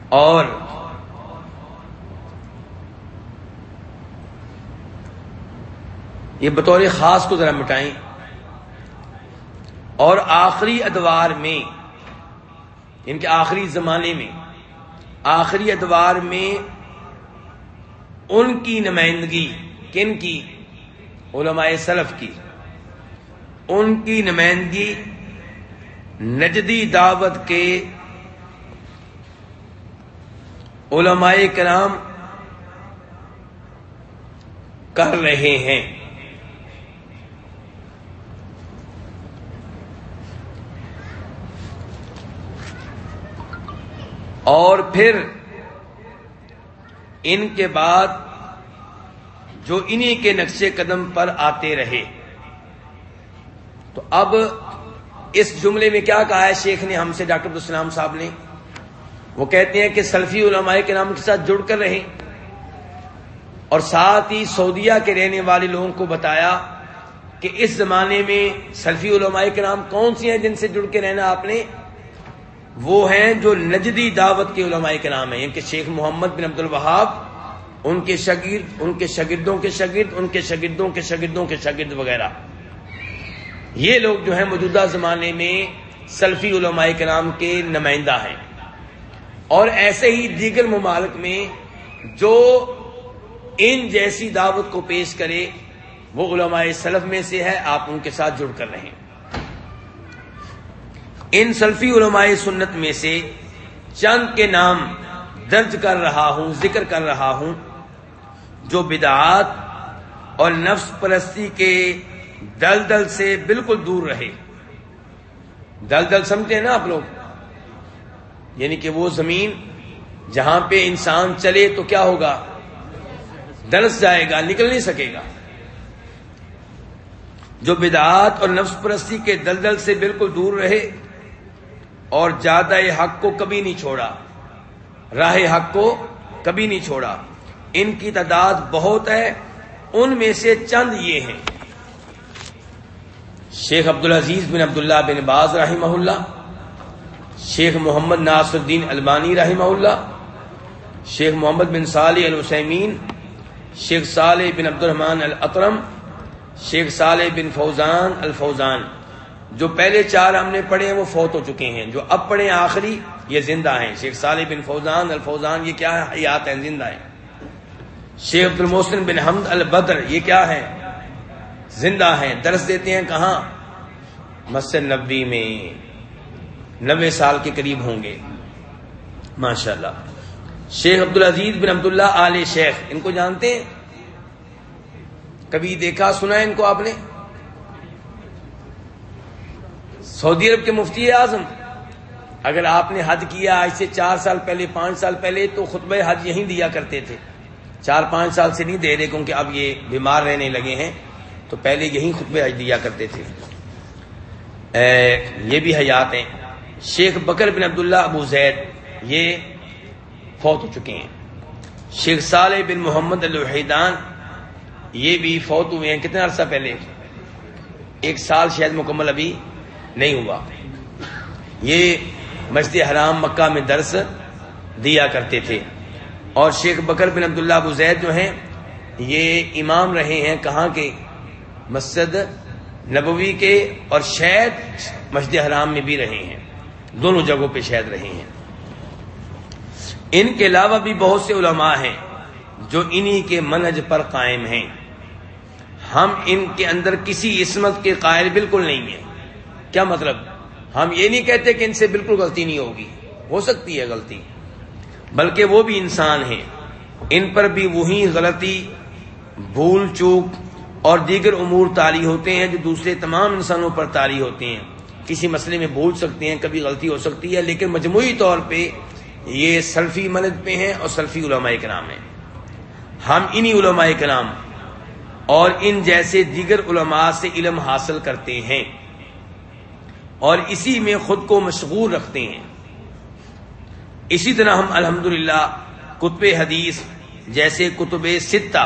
Speaker 2: اور یہ بطور خاص کو ذرا مٹائیں۔ اور آخری ادوار میں یعنی ان کے آخری زمانے میں، آخری ادوار میں ان کی نمائندگی کن کی؟ علماء سلف کی۔ ان کی نمائندگی نجدی دعوت کے علماء کرام کر رہے ہیں۔ اور پھر ان کے بعد جو انہی کے نقشے قدم پر آتے رہے۔ تو اب اس جملے میں کیا کہا ہے شیخ نے ہم سے، ڈاکٹر عبدالسلام صاحب نے؟ وہ کہتے ہیں کہ سلفی علماء کے نام کے ساتھ جڑ کر رہے اور ساتھ ہی سعودیہ کے رہنے والے لوگوں کو بتایا کہ اس زمانے میں سلفی علماء کے نام کون سی ہیں جن سے جڑ کے رہنا آپ نے؟ وہ ہیں جو نجدی دعوت کے علماء کے نام ہیں کہ شیخ محمد بن عبد الوہاب، ان کے شگرد ان کے شاگردوں کے شگرد، ان کے شگردوں کے شگردوں کے شگرد وغیرہ۔ یہ لوگ جو ہیں موجودہ زمانے میں سلفی علماء کے نام کے نمائندہ ہیں۔ اور ایسے ہی دیگر ممالک میں جو ان جیسی دعوت کو پیش کرے، وہ علماء سلف میں سے ہے، آپ ان کے ساتھ جڑ کر رہے ان سلفی علماء سنت میں سے چند کے نام درج کر رہا ہوں، ذکر کر رہا ہوں، جو بدعات اور نفس پرستی کے دل دل سے بالکل دور رہے۔ دل دل سمجھتے ہیں نا آپ لوگ؟ یعنی کہ وہ زمین جہاں پہ انسان چلے تو کیا ہوگا؟ درس جائے گا، نکل نہیں سکے گا۔ جو بدعات اور نفس پرستی کے دلدل سے بالکل دور رہے اور زیادہ حق کو کبھی نہیں چھوڑا، راہ حق کو کبھی نہیں چھوڑا، ان کی تعداد بہت ہے، ان میں سے چند یہ ہیں۔ شیخ عبد العزیز بن عبداللہ بن باز رحمہ اللہ شیخ محمد ناصر الدین البانی رحمہ اللہ، شیخ محمد بن صالح الحسمین شیخ صالح بن عبد الرحمان الطرم شیخ صالح بن فوزان الفوزان۔ جو پہلے چار ہم نے پڑھے ہیں، وہ فوت ہو چکے ہیں۔ جو اب پڑھے آخری، یہ زندہ ہیں۔ شیخ صالح بن فوزان الفوزان، یہ کیا ہے؟ حیات ہیں، زندہ ہیں۔ شیخ عبد المحسن بن حمد البدر، یہ کیا ہے؟ زندہ ہیں۔ درس دیتے ہیں کہاں؟ مسجد نبی میں۔ نوے سال کے قریب ہوں گے۔ ماشاء اللہ شیخ عبد العزیز بن عبداللہ آل شیخ، ان کو جانتے ہیں؟ کبھی دیکھا، سنا ہے ان کو آپ نے؟ سعودی عرب کے مفتی اعظم۔ اگر آپ نے حج کیا آج سے چار سال پہلے، پانچ سال پہلے، تو خطبہ حج یہیں دیا کرتے تھے۔ چار پانچ سال سے نہیں دے رہے، کیونکہ اب یہ بیمار رہنے لگے ہیں۔ تو پہلے یہیں خطبہ حج دیا کرتے تھے۔ یہ بھی حیات ہیں۔ شیخ بکر بن عبداللہ ابو زید یہ فوت ہو چکے ہیں۔ شیخ صالح بن محمد الوحیدان یہ بھی فوت ہوئے ہیں۔ کتنے عرصہ پہلے؟ ایک سال شاید مکمل ابھی نہیں ہوا۔ یہ مسجد حرام مکہ میں درس دیا کرتے تھے۔ اور شیخ بکر بن عبداللہ ابو زید جو ہیں، یہ امام رہے ہیں کہاں کے؟ مسجد نبوی کے اور شاید مسجد حرام میں بھی رہے ہیں۔ دونوں جگہوں پہ شاید رہے ہیں۔ ان کے علاوہ بھی بہت سے علماء ہیں جو انہی کے منج پر قائم ہیں۔ ہم ان کے اندر کسی عصمت کے قائل بالکل نہیں ہیں۔ کیا مطلب؟ ہم یہ نہیں کہتے کہ ان سے بالکل غلطی نہیں ہوگی۔ ہو سکتی ہے غلطی۔ بلکہ وہ بھی انسان ہیں۔ ان پر بھی وہی غلطی، بھول چوک اور دیگر امور تاری ہوتے ہیں جو دوسرے تمام انسانوں پر تاری ہوتے ہیں۔ کسی مسئلے میں بھول سکتے ہیں، کبھی غلطی ہو سکتی ہے، لیکن مجموعی طور پہ یہ سلفی ملد پہ ہیں اور سلفی علماء کے نام ہیں۔ ہم انہی علماء کے نام اور ان جیسے دیگر علماء سے علم حاصل کرتے ہیں اور اسی میں خود کو مشغول رکھتے ہیں۔ اسی طرح ہم الحمد کتب حدیث جیسے کتب ستہ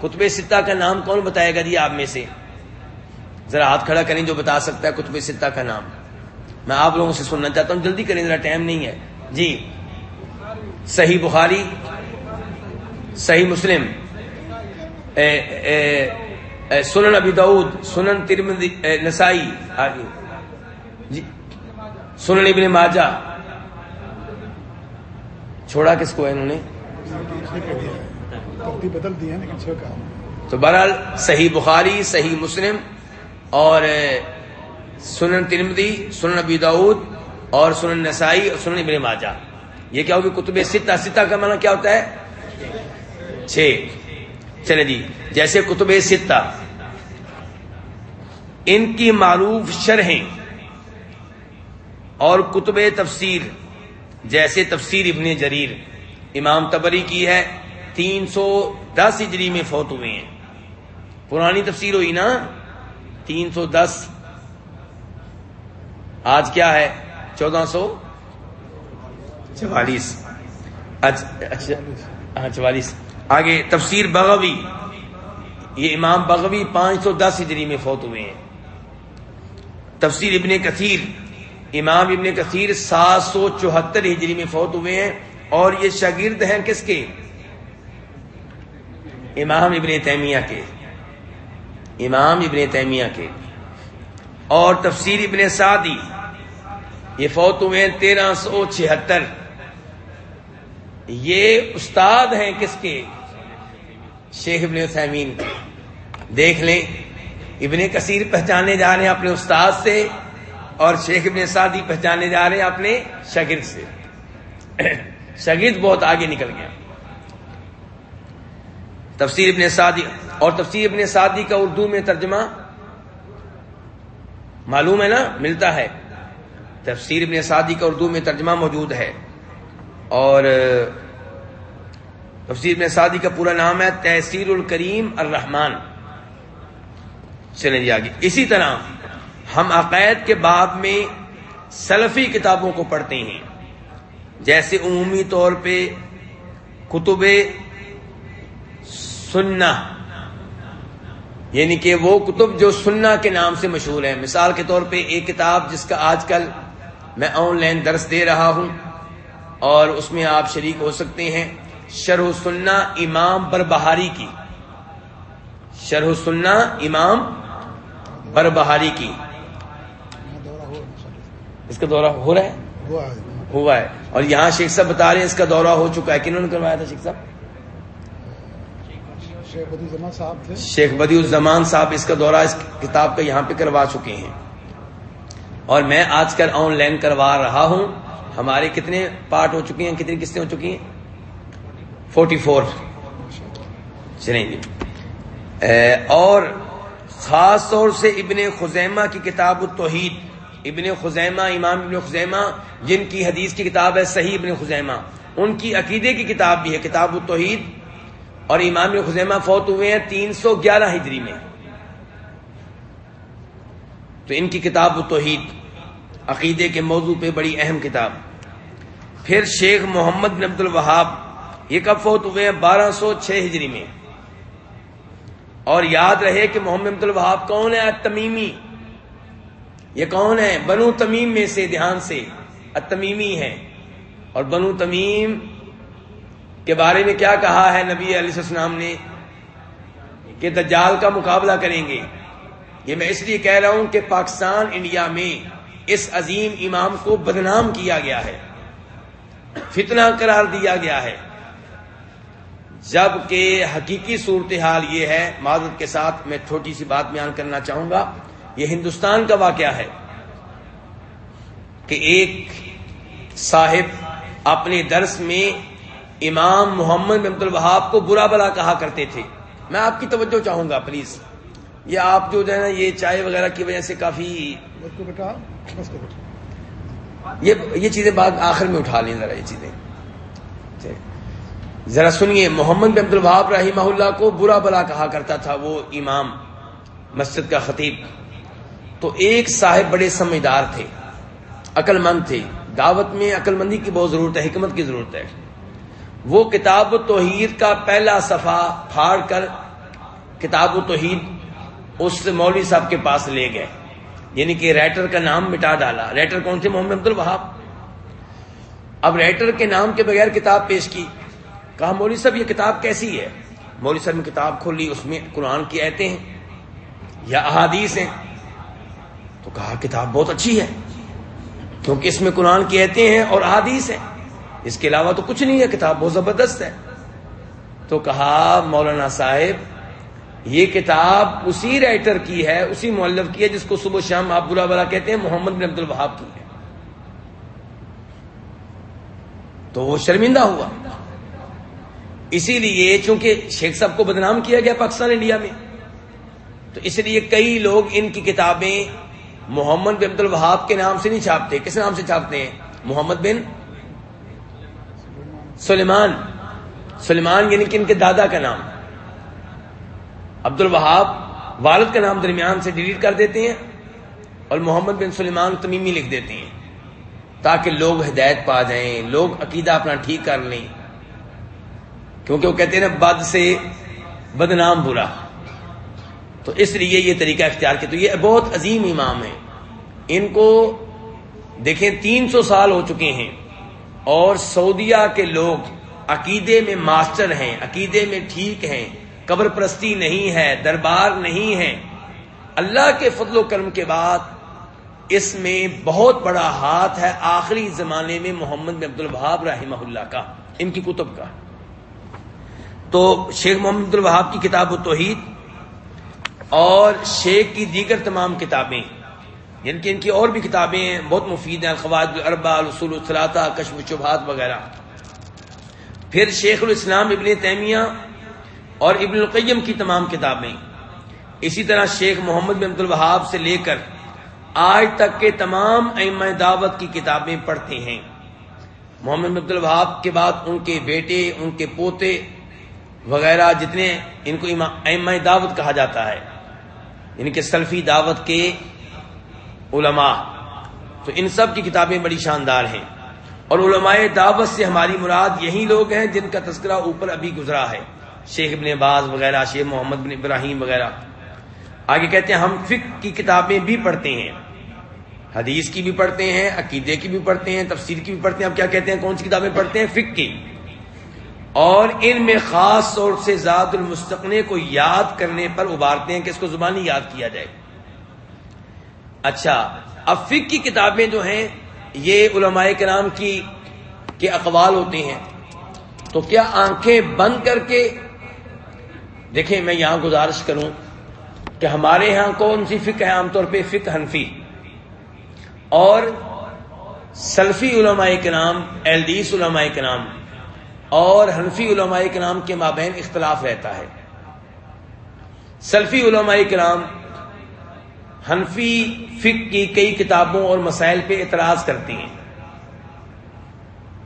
Speaker 2: کتب ستہ کا نام کون بتائے گا جی آپ میں سے؟ ذرا ہاتھ کھڑا کریں جو بتا سکتا ہے کتب ستہ کا نام۔ میں آپ لوگوں سے سننا چاہتا ہوں جلدی کریں ذرا ٹائم نہیں ہے۔ جی۔ صحیح بخاری صحیح مسلم۔ اے اے اے سنن ابی دعود سنن ترمذی اے نسائی۔ آگے۔ جی۔ سنن ابن ماجہ۔ چھوڑا کس کو ہے انہوں نے؟
Speaker 1: بدل دی ہے لیکن
Speaker 2: تو بہرحال صحیح بخاری صحیح مسلم۔ اور سنن ترمدی سنن ابی داود اور سنن نسائی اور سنن ابن ماجہ۔ یہ کیا ہوگی؟ کتب ستہ ستہ کا معنی کیا ہوتا ہے؟ چھ۔ چلے جی جیسے کتب ستہ ان کی معروف شرحیں اور کتب تفسیر، جیسے تفسیر ابن جریر۔ امام تبری کی ہے، تین سو دس ہجری میں فوت ہوئے ہیں۔ پرانی تفسیر ہوئی نا؟ تین سو دس۔ آج کیا ہے؟ چودہ سو۔ چوالیس۔ اچھا، اچھا، ہاں چوالیس۔ آگے تفسیر بغوی۔ یہ امام بغوی پانچ سو دس ہجری میں فوت ہوئے ہیں۔ تفسیر ابن کثیر، امام ابن کثیر سات سو چوہتر ہجری میں فوت ہوئے ہیں۔ اور یہ شاگرد ہیں کس کے؟ امام ابن تیمیہ کے۔ امام ابن تیمیہ کے اور تفسیر ابن سعدی، یہ فوت ہوئے ہیں تیرہ سو چھہتر۔ یہ استاد ہیں کس کے؟ شیخ ابن سیمین۔ کے دیکھ لیں، ابن کثیر پہچانے جا رہے ہیں اپنے استاد سے اور شیخ ابن سعدی پہچانے جا رہے ہیں اپنے شاگرد سے۔ شاگرد بہت آگے نکل گیا۔ تفسیر ابن سعدی اور تفسیر ابن سعدی کا اردو میں ترجمہ معلوم ہے نا؟ ملتا ہے۔ تفسیر ابن سعدی کا اردو میں ترجمہ موجود ہے۔ اور تفسیر ابن سعدی کا پورا نام ہے تحصیر الکریم الرحمان چلیں جی آگے۔ اسی طرح ہم عقائد کے بعد میں سلفی کتابوں کو پڑھتے ہیں۔ جیسے عمومی طور پہ کتب سننا یعنی کہ وہ کتب جو سننا کے نام سے مشہور ہیں۔ مثال کے طور پہ ایک کتاب جس کا آج کل میں آن لائن درس دے رہا ہوں اور اس میں آپ شریک ہو سکتے ہیں۔ شرح سننا امام بربہاری کی۔ شرح سننا امام بربہاری کی۔ اس کا دورہ ہو رہا ہے؟
Speaker 1: ہوا ہے۔
Speaker 2: اور یہاں شیخ صاحب بتا رہے ہیں اس کا دورہ ہو چکا ہے۔ کنہوں نے کروایا تھا شیخ صاحب؟
Speaker 1: شیخ بدی صاحب تھے۔
Speaker 2: شیخ بدی الزمان صاحب اس کا دورہ اس کتاب کا یہاں پہ کروا چکے ہیں۔ اور میں آج کل آن لائن کروا رہا ہوں۔ ہمارے کتنے پارٹ ہو چکے ہیں؟ کتنی قسطیں ہو چکی ہیں؟ فورٹی فور چلیں جی۔ اے، اور خاص طور سے ابن خزیمہ کی کتاب التوحید۔ ابن خزیمہ امام ابن خزیمہ جن کی حدیث کی کتاب ہے صحیح ابن خزیمہ۔ ان کی عقیدے کی کتاب بھی ہے کتاب التوحید۔ اور امام خزیمہ فوت ہوئے ہیں تین سو گیارہ ہجری میں۔ تو ان کی کتاب التوحید عقیدے کے موضوع پہ بڑی اہم کتاب۔ پھر شیخ محمد بن عبد الوہاب، یہ کب فوت ہوئے ہیں؟ بارہ سو چھ ہجری میں۔ اور یاد رہے کہ محمد عبد الوہاب کون ہے؟ تمیمی یہ کون ہے؟ بنو تمیم میں سے، دھیان سے۔ التمیمی ہے اور بنو تمیم کے بارے میں کیا کہا ہے نبی علیہ السلام نے کہ دجال کا مقابلہ کریں گے یہ میں اس لیے کہہ رہا ہوں کہ پاکستان انڈیا میں اس عظیم امام کو بدنام کیا گیا ہے، فتنہ قرار دیا گیا ہے۔ جبکہ حقیقی صورتحال یہ ہے، معذرت کے ساتھ میں چھوٹی سی بات بیان کرنا چاہوں گا۔ یہ ہندوستان کا واقعہ ہے کہ ایک صاحب اپنے درس میں امام محمد بن عبد الوہاب کو برا بلا کہا کرتے تھے۔ میں آپ کی توجہ چاہوں گا پلیز۔ یہ آپ جو ہے نا یہ چائے وغیرہ کی وجہ سے کافی یہ یہ چیزیں بعد آخر میں اٹھا لیں ذرا یہ چیزیں۔ ذرا سنیے محمد بن عبد الوہاب رحمہ اللہ کو برا بلا کہا کرتا تھا وہ امام مسجد کا خطیب۔ تو ایک صاحب بڑے سمجھدار تھے عقل مند تھے۔ دعوت میں عقل مندی کی بہت ضرورت ہے حکمت کی ضرورت ہے۔ وہ کتاب و توحید کا پہلا صفحہ پھاڑ کر کتاب و توحید اس مولوی صاحب کے پاس لے گئے۔ یعنی کہ رائٹر کا نام مٹا ڈالا۔ رائٹر کون تھے؟ محمد عبد الوہاب اب رائٹر کے نام کے بغیر کتاب پیش کی۔ کہا، مولوی صاحب، یہ کتاب کیسی ہے؟ مولوی صاحب نے کتاب کھولی، اس میں قرآن کی آیتیں ہیں یا احادیث ہیں؟ تو کہا، کتاب بہت اچھی ہے، کیونکہ اس میں قرآن کی کہتے ہیں اور احادیث ہیں۔ اس کے علاوہ تو کچھ نہیں ہے، کتاب بہت زبردست ہے۔ تو کہا مولانا صاحب، یہ کتاب اسی رائٹر کی ہے، اسی مولف کی ہے جس کو صبح شام آپ برا برا کہتے ہیں، محمد بن عبد الوہاب کی ہے۔ تو وہ شرمندہ ہوا۔ اسی لیے چونکہ شیخ صاحب کو بدنام کیا گیا پاکستان، انڈیا میں، تو اس لیے کئی لوگ ان کی کتابیں محمد بن عبد الوہاب کے نام سے نہیں چھاپتے، کس نام سے چھاپتے ہیں؟ محمد بن سلیمان. سلیمان یعنی کہ ان کے دادا کا نام. عبد الوہاب والد کا نام درمیان سے ڈیلیٹ کر دیتے ہیں اور محمد بن سلیمان تمیمی لکھ دیتے ہیں تاکہ لوگ ہدایت پا جائیں، لوگ عقیدہ اپنا ٹھیک کر لیں۔ کیونکہ وہ کہتے ہیں نا، بد سے بدنام برا۔ تو اس لیے یہ طریقہ اختیار کیا۔ تو یہ بہت عظیم امام ہے ان کو دیکھیں، تین سو سال ہو چکے ہیں۔ اور سعودیہ کے لوگ عقیدے میں ماسٹر ہیں، عقیدے میں ٹھیک ہیں، قبر پرستی نہیں ہے، دربار نہیں ہے اللہ کے فضل و کرم کے بعد اس میں بہت بڑا ہاتھ ہے آخری زمانے میں محمد بن عبد البہاب رحمہ اللہ کا، ان کی کتب کا۔ تو شیخ محمد الوہاب کی کتاب و توحید اور شیخ کی دیگر تمام کتابیں یعنی کہ ان کی اور بھی کتابیں ہیں، بہت مفید ہیں الخواد الربا الصول الصلاطہ کشم شبہات وغیرہ۔ پھر شیخ الاسلام ابن تیمیہ اور ابن القیم کی تمام کتابیں۔ اسی طرح شیخ محمد بن عبد الوہاب سے لے کر آج تک کے تمام ام دعوت کی کتابیں پڑھتے ہیں۔ محمد بن عبد الوہاب کے بعد ان کے بیٹے، ان کے پوتے وغیرہ جتنے ان کو ام دعوت کہا جاتا ہے۔ یعنی کہ سلفی دعوت کے علماء۔ تو ان سب کی کتابیں بڑی شاندار ہیں۔ اور علماء دعوت سے ہماری مراد یہی لوگ ہیں جن کا تذکرہ اوپر ابھی گزرا ہے۔ شیخ ابن باز وغیرہ، شیخ محمد بن ابراہیم وغیرہ۔ آگے کہتے ہیں، ہم فقہ کی کتابیں بھی پڑھتے ہیں۔ حدیث کی بھی پڑھتے ہیں، عقیدے کی بھی پڑھتے ہیں، تفسیر کی بھی پڑھتے ہیں۔ اب کیا کہتے ہیں، کون سی کتابیں پڑھتے ہیں؟ فقہ کی۔ اور ان میں خاص طور سے ذات المستقنے کو یاد کرنے پر ابارتے ہیں کہ اس کو زبانی یاد کیا جائے۔ اچھا اب فک کی کتابیں جو ہیں، یہ علماء کرام کی کے اقوال ہوتے ہیں۔ تو کیا آنکھیں بند کر کے، دیکھیں میں یہاں گزارش کروں کہ ہمارے یہاں کون سی فک ہے؟ عام طور پہ فک حنفی۔ اور سلفی علماء کے نام ایلڈیس علماء کے نام اور حنفی علماء کرام کے مابین اختلاف رہتا ہے۔ سلفی علماء کرام حنفی فک کی کئی کتابوں اور مسائل پہ اعتراض کرتی ہیں۔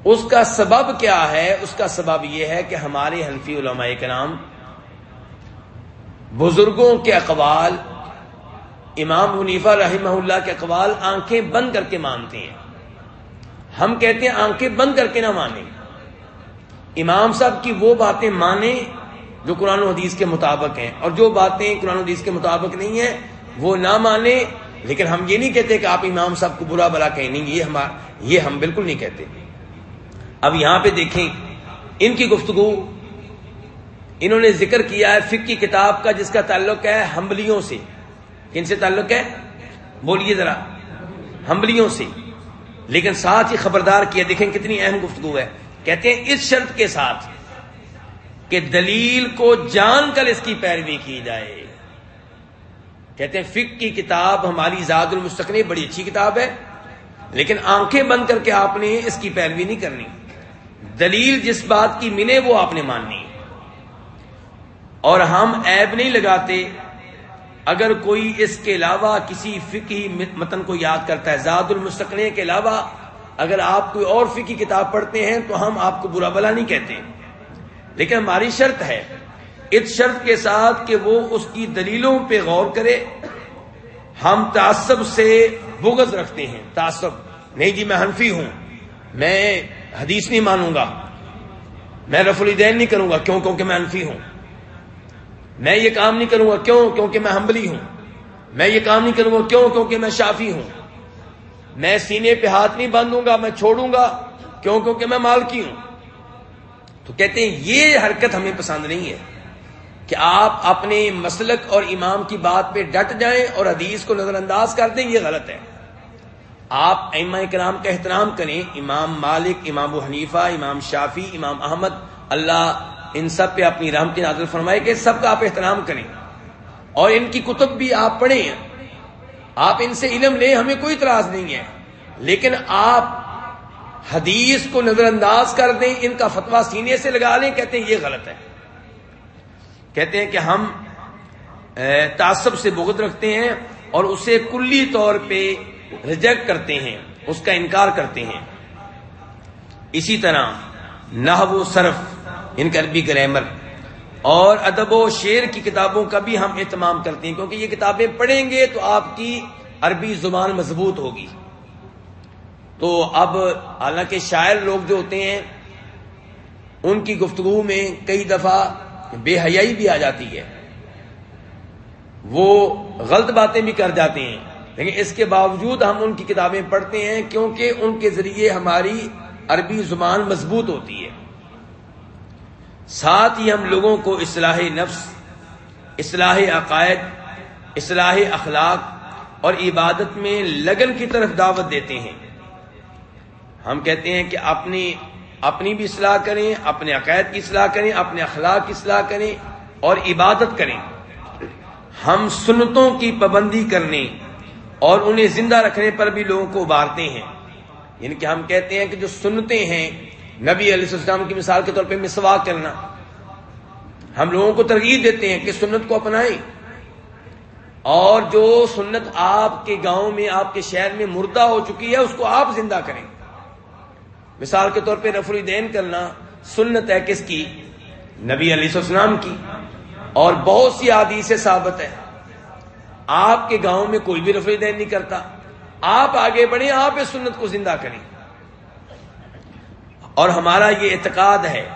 Speaker 2: اس کا سبب کیا ہے؟ اس کا سبب یہ ہے کہ ہمارے حنفی علماء کرام بزرگوں کے اقوال، امام منیفہ رحمہ اللہ کے اقوال آنکھیں بند کر کے مانتے ہیں۔ ہم کہتے ہیں آنکھیں بند کر کے نہ مانیں۔ امام صاحب کی وہ باتیں مانیں جو قرآن و حدیث کے مطابق ہیں۔ اور جو باتیں قرآن و حدیث کے مطابق نہیں ہیں وہ نہ مانیں، لیکن ہم یہ نہیں کہتے کہ آپ امام صاحب کو برا بلا کہیں، نہیں، یہ ہم یہ ہم بالکل نہیں کہتے۔ اب یہاں پہ دیکھیں، ان کی گفتگو، انہوں نے ذکر کیا ہے فک کی کتاب کا، جس کا تعلق ہے ہمبلیوں سے۔ کن سے تعلق ہے؟ بولیے ذرا ہمبلیوں سے۔ لیکن ساتھ ہی خبردار کیا، دیکھیں کتنی اہم گفتگو ہے۔ کہتے ہیں، اس شرط کے ساتھ کہ دلیل کو جان کر اس کی پیروی کی جائے۔ کہتے ہیں فک کی کتاب ہماری زاد المستقنی بڑی اچھی کتاب ہے، لیکن آنکھیں بند کر کے آپ نے اس کی پیروی نہیں کرنی۔ دلیل جس بات کی ملے وہ آپ نے ماننی۔ اور ہم ایب نہیں لگاتے، اگر کوئی اس کے علاوہ کسی فکی متن کو یاد کرتا ہے زاد المستقنے کے علاوہ اگر آپ کوئی اور فکی کتاب پڑھتے ہیں تو ہم آپ کو برا بلا نہیں کہتے۔ لیکن ہماری شرط ہے اس شرط کے ساتھ کہ وہ اس کی دلیلوں پہ غور کرے۔ ہم تعصب سے بغض رکھتے ہیں۔ تعصب۔ نہیں جی میں حنفی ہوں۔ میں حدیث نہیں مانوں گا۔ میں رف الدین نہیں کروں گا۔ کیوں؟ کیونکہ میں انفی ہوں۔ میں یہ کام نہیں کروں گا۔ کیوں؟ کیونکہ میں ہمبلی ہوں۔ میں یہ کام نہیں کروں گا۔ کیوں؟ کیونکہ میں شافی ہوں۔ میں سینے پہ ہاتھ نہیں باندھوں گا، میں چھوڑوں گا۔ کیوں؟ کیونکہ میں مالکی ہوں۔ تو کہتے ہیں یہ حرکت ہمیں پسند نہیں ہے۔ کہ آپ اپنے مسلک اور امام کی بات پہ ڈٹ جائیں اور حدیث کو نظر انداز کر دیں، یہ غلط ہے۔ آپ اما کرام کا احترام کریں، امام مالک، امام و حنیفہ، امام شافی امام احمد، اللہ ان سب پہ اپنی رحمت نازل فرمائے کہ سب کا آپ احترام کریں۔ اور ان کی کتب بھی آپ پڑھیں۔ آپ ان سے علم لیں، ہمیں کوئی اعتراض نہیں ہے۔ لیکن آپ حدیث کو نظر انداز کر دیں، ان کا فتوا سینے سے لگا لیں، کہتے ہیں یہ غلط ہے۔ کہتے ہیں کہ ہم تعصب سے بغد رکھتے ہیں اور اسے کلی طور پہ ریجیکٹ کرتے ہیں، اس کا انکار کرتے ہیں۔ اسی طرح نحو و صرف، ان کا عربی گرامر، اور ادب و شعر کی کتابوں کا بھی ہم اہتمام کرتے ہیں، کیونکہ یہ کتابیں پڑھیں گے تو آپ کی عربی زبان مضبوط ہوگی۔ تو اب حالانکہ شاعر لوگ جو ہوتے ہیں، ان کی گفتگو میں کئی دفعہ بے حیائی بھی آ جاتی ہے۔ وہ غلط باتیں بھی کر جاتے ہیں۔ لیکن اس کے باوجود ہم ان کی کتابیں پڑھتے ہیں کیونکہ ان کے ذریعے ہماری عربی زبان مضبوط ہوتی ہے۔ ساتھ ہی ہم لوگوں کو اصلاح نفس، اصلاح عقائد، اصلاح اخلاق اور عبادت میں لگن کی طرف دعوت دیتے ہیں۔ ہم کہتے ہیں کہ اپنی اپنی بھی اصلاح کریں، اپنے عقائد کی اصلاح کریں، اپنے اخلاق کی اصلاح کریں اور عبادت کریں۔ ہم سنتوں کی پابندی کرنے اور انہیں زندہ رکھنے پر بھی لوگوں کو ابارتے ہیں۔ یعنی کہ ہم کہتے ہیں کہ جو سنتے ہیں، نبی علیہ السلام کی مثال کے طور پہ مسواک کرنا۔ ہم لوگوں کو ترغیب دیتے ہیں کہ سنت کو اپنائیں۔ اور جو سنت آپ کے گاؤں میں، آپ کے شہر میں مردہ ہو چکی ہے، اس کو آپ زندہ کریں۔ مثال کے طور پہ رفر الدین کرنا سنت ہے کس کی؟ نبی علیہ السلام کی۔ اور بہت سی عادی سے ثابت ہے۔ آپ کے گاؤں میں کوئی بھی رفر الدین نہیں کرتا۔ آپ آگے بڑھیں، آپ اس سنت کو زندہ کریں۔ اور ہمارا یہ اعتقاد ہے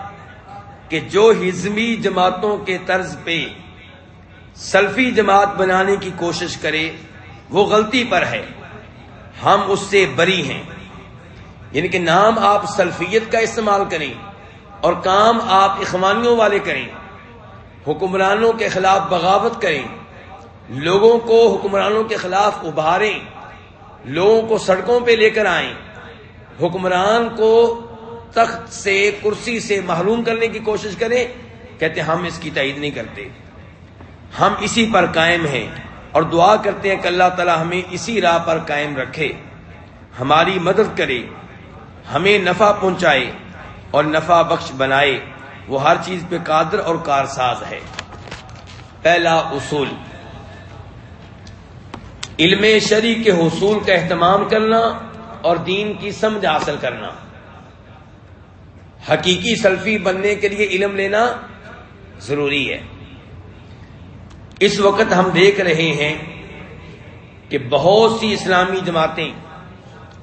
Speaker 2: کہ جو ہزمی جماعتوں کے طرز پہ سلفی جماعت بنانے کی کوشش کرے، وہ غلطی پر ہے۔ ہم اس سے بری ہیں۔ یعنی کہ نام آپ سلفیت کا استعمال کریں اور کام آپ اخوانیوں والے کریں، حکمرانوں کے خلاف بغاوت کریں، لوگوں کو حکمرانوں کے خلاف ابھاریں، لوگوں کو سڑکوں پہ لے کر آئیں، حکمران کو تخت سے، کرسی سے محروم کرنے کی کوشش کریں، کہتے ہم اس کی تائید نہیں کرتے۔ ہم اسی پر قائم ہیں اور دعا کرتے ہیں کہ اللہ تعالی ہمیں اسی راہ پر قائم رکھے، ہماری مدد کرے ہمیں نفع پہنچائے اور نفع بخش بنائے، وہ ہر چیز پہ قادر اور کارساز ہے۔ پہلا اصول، علم شری کے حصول کا اہتمام کرنا اور دین کی سمجھ حاصل کرنا۔ حقیقی سلفی بننے کے لیے علم لینا ضروری ہے۔ اس وقت ہم دیکھ رہے ہیں کہ بہت سی اسلامی جماعتیں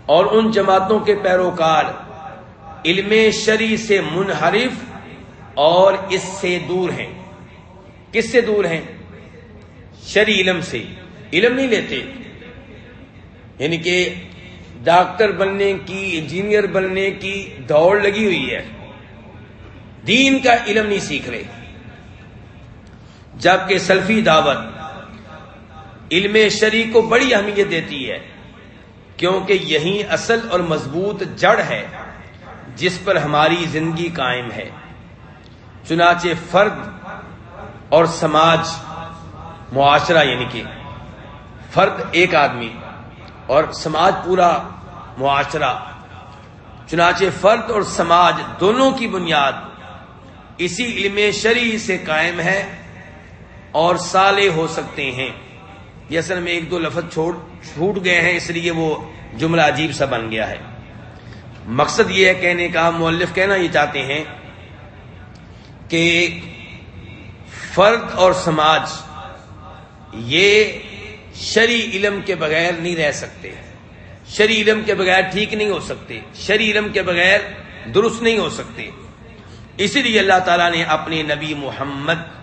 Speaker 2: اور ان جماعتوں کے پیروکار علم شری سے منحرف اور اس سے دور ہیں۔ کس سے دور ہیں؟ شری علم سے۔ علم نہیں لیتے۔ یعنی کہ ڈاکٹر بننے کی، انجینئر بننے کی دوڑ لگی ہوئی ہے۔ دین کا علم نہیں سیکھ رہے۔ جبکہ سلفی دعوت علم شری کو بڑی اہمیت دیتی ہے۔ کیونکہ یہی اصل اور مضبوط جڑ ہے جس پر ہماری زندگی قائم ہے۔ چنانچہ فرد اور سماج معاشرہ یعنی کہ فرد ایک آدمی اور سماج پورا معاشرہ۔ چنانچہ فرد اور سماج دونوں کی بنیاد اسی علم شرعی سے قائم ہے اور سالے ہو سکتے ہیں۔ یہ اصل میں ایک دو لفظ چھوڑ چھوٹ گئے ہیں، اس لیے وہ جملہ عجیب سا بن گیا ہے۔ مقصد یہ ہے کہنے کا مولف کہنا یہ چاہتے ہیں کہ فرد اور سماج، یہ شری علم کے بغیر نہیں رہ سکتے۔ شری علم کے بغیر ٹھیک نہیں ہو سکتے۔ شری علم کے بغیر درست نہیں ہو سکتے۔ اسی لیے اللہ تعالیٰ نے اپنے نبی محمد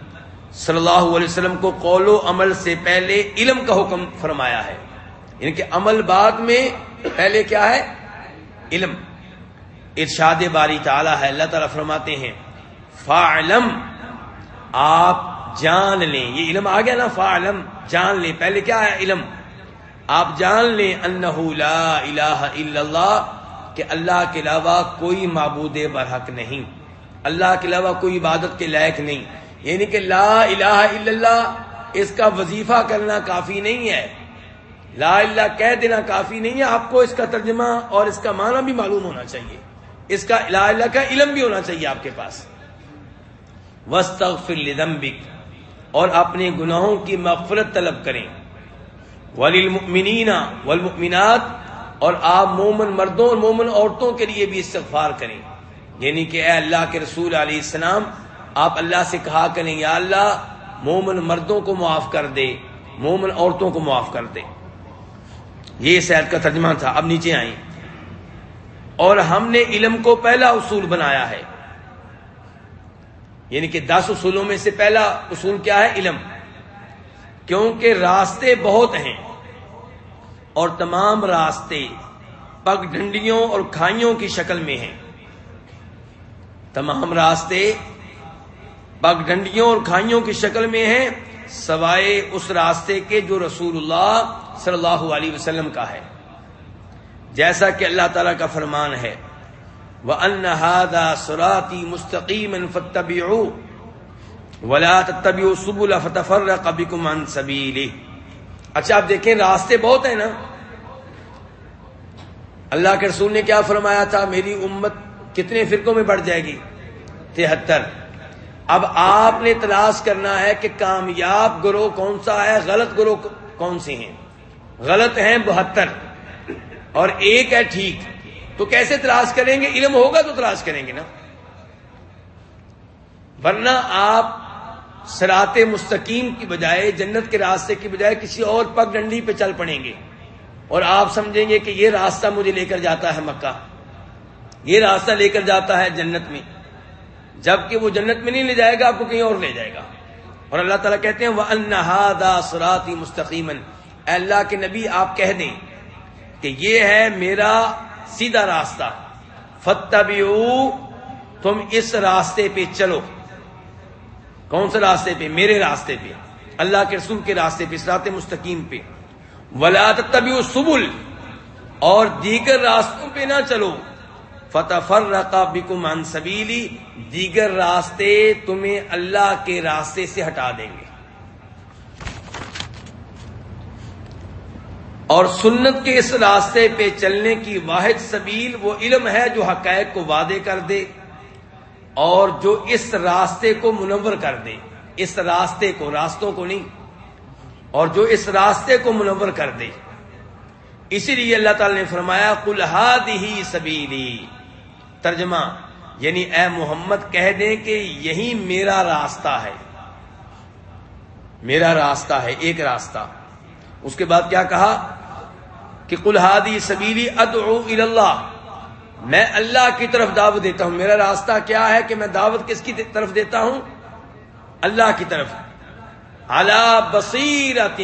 Speaker 2: صلی اللہ علیہ وسلم کو قول و عمل سے پہلے علم کا حکم فرمایا ہے۔ یعنی کہ عمل بعد میں پہلے کیا ہے؟ علم۔ ارشاد باری تعالی ہے، اللہ تعالیٰ فرماتے ہیں فعلم آپ جان لیں۔ یہ علم آ گیا نا فعلم جان لیں۔ پہلے کیا ہے؟ علم۔ آپ جان لیں انہو لا الہ الا اللہ، کہ اللہ کے علاوہ کوئی معبود برحق نہیں۔ اللہ کے علاوہ کوئی عبادت کے لائق نہیں۔ یعنی کہ لا الہ الا اللہ، اس کا وظیفہ کرنا کافی نہیں ہے۔ لا اللہ کہہ دینا کافی نہیں ہے، آپ کو اس کا ترجمہ اور اس کا معنی بھی معلوم ہونا چاہیے۔ اس کا لا اللہ کا علم بھی ہونا چاہیے آپ کے پاس۔ وسط اور اپنے گناہوں کی مغفرت طلب کریں۔ وللمؤمنین والمؤمنات، اور آپ مومن مردوں اور مومن عورتوں کے لیے بھی استغفار کریں۔ یعنی کہ اے اللہ کے رسول علیہ السلام آپ اللہ سے کہا کریں یا اللہ، مومن مردوں کو معاف کر دے، مومن عورتوں کو معاف کر دے۔ یہ سید کا ترجمہ تھا، اب نیچے آئیں۔ اور ہم نے علم کو پہلا اصول بنایا ہے۔ یعنی کہ دس اصولوں میں سے پہلا اصول کیا ہے؟ علم۔ کیونکہ راستے بہت ہیں اور تمام راستے پگ ڈنڈیوں اور کھائیوں کی شکل میں ہیں۔ تمام راستے پگ ڈنڈیوں اور کھائیوں کی شکل میں ہیں سوائے اس راستے کے جو رسول اللہ صلی اللہ علیہ وسلم کا ہے۔ جیسا کہ اللہ تعالی کا فرمان ہے وہ انہادا سراتی مستقیم فتبی ولا تبی سب الفتفر کبھی کمان سبیلی اچھا آپ دیکھیں راستے بہت ہیں نا۔ اللہ کے رسول نے کیا فرمایا تھا، میری امت کتنے فرقوں میں بڑھ جائے گی؟ تہتر۔ اب آپ نے تلاش کرنا ہے کہ کامیاب گروہ کون سا ہے، غلط گروہ کون سے ہیں؟ غلط ہیں بہتر۔ اور ایک ہے ٹھیک۔ تو کیسے تلاش کریں گے؟ علم ہوگا تو تلاش کریں گے نا۔ ورنہ آپ سرات مستقیم کی بجائے، جنت کے راستے کی بجائے کسی اور پگ ڈنڈی پہ چل پڑیں گے۔ اور آپ سمجھیں گے کہ یہ راستہ مجھے لے کر جاتا ہے مکہ۔ یہ راستہ لے کر جاتا ہے جنت میں۔ جبکہ وہ جنت میں نہیں لے جائے گا، آپ کو کہیں اور لے جائے گا۔ اور اللہ تعالیٰ کہتے ہیں وہ انہادا سراتی مستقیم اللہ کے نبی، آپ کہہ دیں کہ یہ ہے میرا سیدھا راستہ۔ فتح تم اس راستے پہ چلو۔ کون سے راستے پہ؟ میرے راستے پہ۔ اللہ کے رسول کے راستے پہ اسرات مستقیم پہ۔ ولا تبھی سبل اور دیگر راستوں پہ نہ چلو۔ فتح فر رقا بکم سبیلی دیگر راستے تمہیں اللہ کے راستے سے ہٹا دیں گے۔ اور سنت کے اس راستے پہ چلنے کی واحد سبیل وہ علم ہے جو حقائق کو وعدے کر دے اور جو اس راستے کو منور کر دے۔ اس راستے کو، راستوں کو نہیں، اور جو اس راستے کو منور کر دے۔ اسی لیے اللہ تعالی نے فرمایا کلحاد ہی سبیلی۔ ترجمہ یعنی اے محمد کہہ دیں کہ یہی میرا راستہ ہے۔ میرا راستہ ہے، ایک راستہ۔ اس کے بعد کیا کہا؟ کہ کلحادی سبیلی ادعو اللہ میں اللہ کی طرف دعوت دیتا ہوں۔ میرا راستہ کیا ہے کہ میں دعوت کس کی طرف دیتا ہوں؟ اللہ کی طرف۔ اللہ بصیرت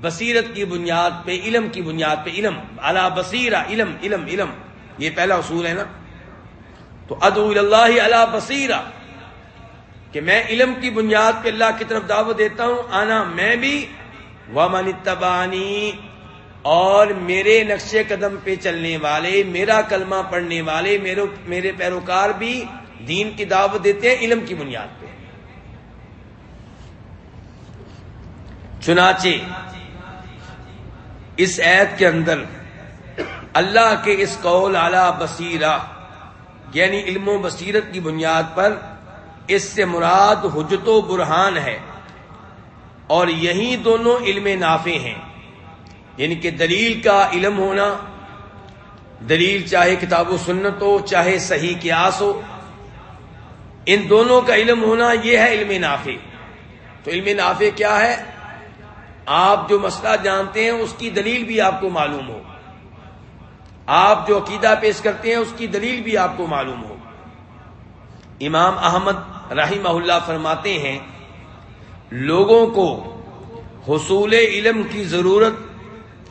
Speaker 2: بصیرت کی بنیاد پہ، علم کی بنیاد پہ، علم۔ اللہ بصیرہ، علم علم علم۔ یہ پہلا اصول ہے نا تو ادو اللہ اللہ بصیرہ کہ میں علم کی بنیاد پہ اللہ کی طرف دعوت دیتا ہوں، آنا میں بھی ومن تبانی اور میرے نقش قدم پہ چلنے والے، میرا کلمہ پڑھنے والے، میرے میرے پیروکار بھی دین کی دعوت دیتے ہیں علم کی بنیاد پہ۔ چنانچہ اس عید کے اندر اللہ کے اس قول اعلی بصیرہ یعنی علم و بصیرت کی بنیاد پر اس سے مراد حجت و برہان ہے۔ اور یہی دونوں علم نافع ہیں۔ یعنی کہ دلیل کا علم ہونا، دلیل چاہے کتاب و سنت ہو، چاہے صحیح قیاس ہو، ان دونوں کا علم ہونا یہ ہے علم نافع۔ تو علم نافع کیا ہے؟ آپ جو مسئلہ جانتے ہیں، اس کی دلیل بھی آپ کو معلوم ہو۔ آپ جو عقیدہ پیش کرتے ہیں، اس کی دلیل بھی آپ کو معلوم ہو۔ امام احمد رحمہ اللہ فرماتے ہیں، لوگوں کو حصول علم کی ضرورت،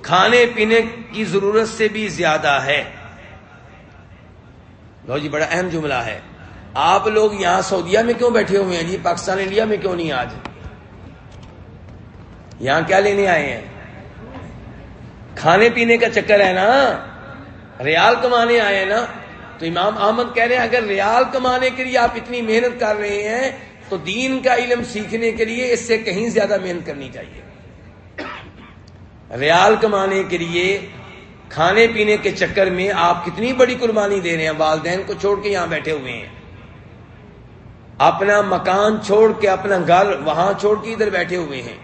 Speaker 2: کھانے پینے کی ضرورت سے بھی زیادہ ہے۔ لو جی بڑا اہم جملہ ہے۔ آپ لوگ یہاں سعودیہ میں کیوں بیٹھے ہوئے ہیں جی؟ پاکستان، انڈیا میں کیوں نہیں آج؟ یہاں کیا لینے آئے ہیں؟ کھانے پینے کا چکر ہے نا۔ ریال کمانے آئے ہیں نا، تو امام احمد کہہ رہے ہیں، اگر ریال کمانے کے لیے آپ اتنی محنت کر رہے ہیں، تو دین کا علم سیکھنے کے لیے اس سے کہیں زیادہ محنت کرنی چاہیے۔ ریال کمانے کے لیے کھانے پینے کے چکر میں آپ کتنی بڑی قربانی دے رہے ہیں، والدین کو چھوڑ کے یہاں بیٹھے ہوئے ہیں۔ اپنا مکان چھوڑ کے اپنا گھر وہاں چھوڑ کے ادھر بیٹھے ہوئے ہیں۔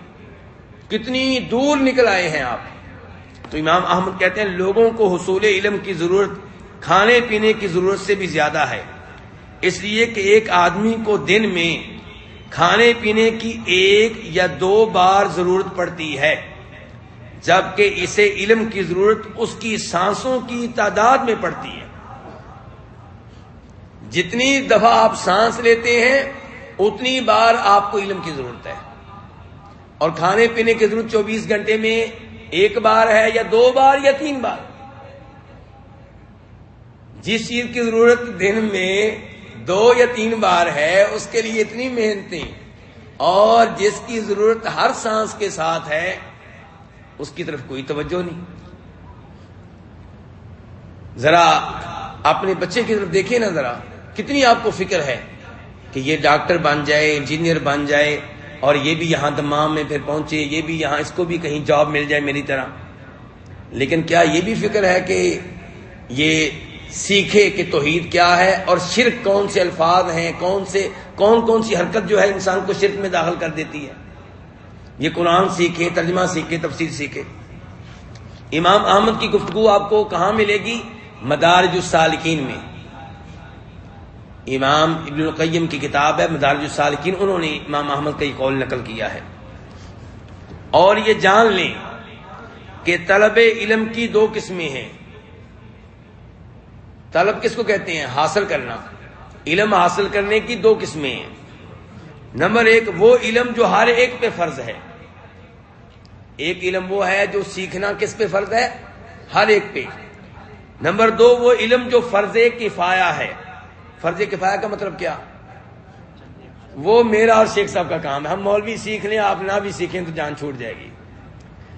Speaker 2: کتنی دور نکل آئے ہیں آپ۔ تو امام احمد کہتے ہیں لوگوں کو حصول علم کی ضرورت، کھانے پینے کی ضرورت سے بھی زیادہ ہے۔ اس لیے کہ ایک آدمی کو دن میں کھانے پینے کی ایک یا دو بار ضرورت پڑتی ہے، جبکہ اسے علم کی ضرورت اس کی سانسوں کی تعداد میں پڑتی ہے۔ جتنی دفعہ آپ سانس لیتے ہیں، اتنی بار آپ کو علم کی ضرورت ہے۔ اور کھانے پینے کی ضرورت چوبیس گھنٹے میں ایک بار ہے یا دو بار یا تین بار۔ جس چیز کی ضرورت دن میں دو یا تین بار ہے، اس کے لیے اتنی محنتیں، اور جس کی ضرورت ہر سانس کے ساتھ ہے، اس کی طرف کوئی توجہ نہیں۔ ذرا اپنے بچے کی طرف دیکھیں نا ذرا، کتنی آپ کو فکر ہے کہ یہ ڈاکٹر بن جائے، انجینئر بن جائے اور یہ بھی یہاں دمام میں پھر پہنچے، یہ بھی یہاں، اس کو بھی کہیں جاب مل جائے میری طرح۔ لیکن کیا یہ بھی فکر ہے کہ یہ سیکھے کہ توحید کیا ہے اور شرک کون سے الفاظ ہیں، کون سے، کون کون سی حرکت جو ہے انسان کو شرک میں داخل کر دیتی ہے؟ یہ قرآن سیکھے، ترجمہ سیکھے، تفسیر سیکھے۔ امام احمد کی گفتگو آپ کو کہاں ملے گی؟ مدارج السالکین میں۔ امام ابن القیم کی کتاب ہے، مدارج السالکین، انہوں نے امام احمد کا یہ قول نقل کیا ہے۔ اور یہ جان لیں کہ طلب علم کی دو قسمیں ہیں۔ طلب کس کو کہتے ہیں؟ حاصل کرنا۔ علم حاصل کرنے کی دو قسمیں ہیں۔ نمبر ایک، وہ علم جو ہر ایک پہ فرض ہے۔ ایک علم وہ ہے جو سیکھنا کس پہ فرض ہے؟ ہر ایک پہ۔ نمبر دو، وہ علم جو فرض کفایا ہے۔ فرض کفایا کا مطلب کیا؟ وہ میرا اور شیخ صاحب کا کام ہے۔ ہم مولوی سیکھ لیں، آپ نہ بھی سیکھیں تو جان چھوٹ جائے گی۔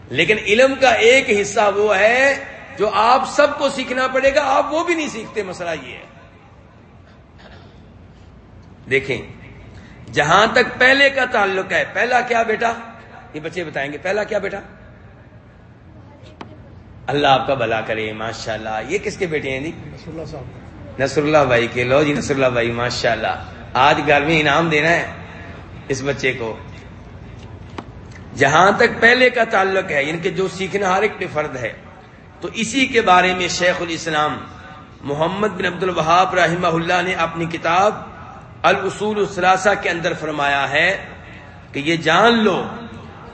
Speaker 2: لیکن علم کا ایک حصہ وہ ہے جو آپ سب کو سیکھنا پڑے گا، آپ وہ بھی نہیں سیکھتے، مسئلہ یہ ہے۔ دیکھیں، جہاں تک پہلے کا تعلق ہے، پہلا کیا بیٹا؟ یہ بچے بتائیں گے، پہلا کیا بیٹا؟ اللہ آپ کا بلا کرے ماشاء اللہ یہ کس کے بیٹے ہیں جی؟
Speaker 1: اللہ صاحب۔
Speaker 2: نصر اللہ بھائی کے لو جی نصر اللہ بھائی ماشاء اللہ آج گھر میں انعام دینا ہے اس بچے کو۔ جہاں تک پہلے کا تعلق ہے یعنی کہ جو سیکھنا ہر ایک پہ فرد ہے، تو اسی کے بارے میں شیخ الاسلام محمد بن عبد الوہاب رحمہ اللہ نے اپنی کتاب الاصول الثلاثہ کے اندر فرمایا ہے کہ یہ جان لو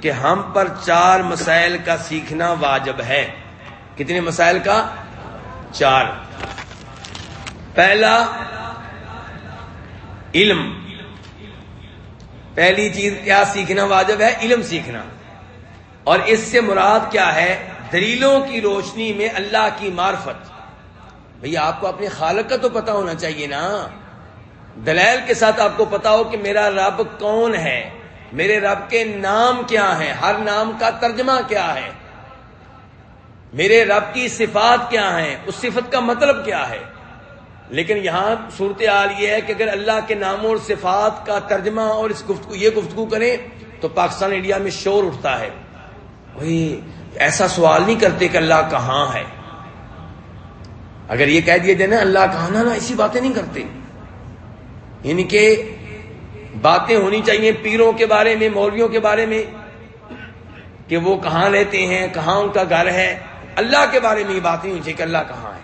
Speaker 2: کہ ہم پر چار مسائل کا سیکھنا واجب ہے۔ کتنے مسائل کا؟ چار۔ پہلا علم۔ پہلی چیز کیا سیکھنا واجب ہے؟ علم سیکھنا۔ اور اس سے مراد کیا ہے؟ دلیلوں کی روشنی میں اللہ کی معرفت۔ بھئی آپ کو اپنے خالق کا تو پتا ہونا چاہیے نا۔ دلیل کے ساتھ آپ کو پتا ہو کہ میرا رب کون ہے۔ میرے رب کے نام کیا ہے ہر نام کا ترجمہ کیا ہے؟ میرے رب کی صفات کیا ہیں؟ اس صفت کا مطلب کیا ہے؟ لیکن یہاں صورتحال یہ ہے کہ اگر اللہ کے ناموں اور صفات کا ترجمہ اور اس گفتگو یہ گفتگو کریں تو پاکستان انڈیا میں شور اٹھتا ہے۔ ایسا سوال نہیں کرتے کہ اللہ کہاں ہے۔ اگر یہ کہہ دیا جائے نا اللہ کہاں نا ایسی باتیں نہیں کرتے۔ یعنی کہ باتیں ہونی چاہیے پیروں کے بارے میں، مولویوں کے بارے میں، کہ وہ کہاں رہتے ہیں، کہاں ان کا گھر ہے۔ اللہ کے بارے میں یہ بات نہیں ہونی چاہیے کہ اللہ کہاں ہے۔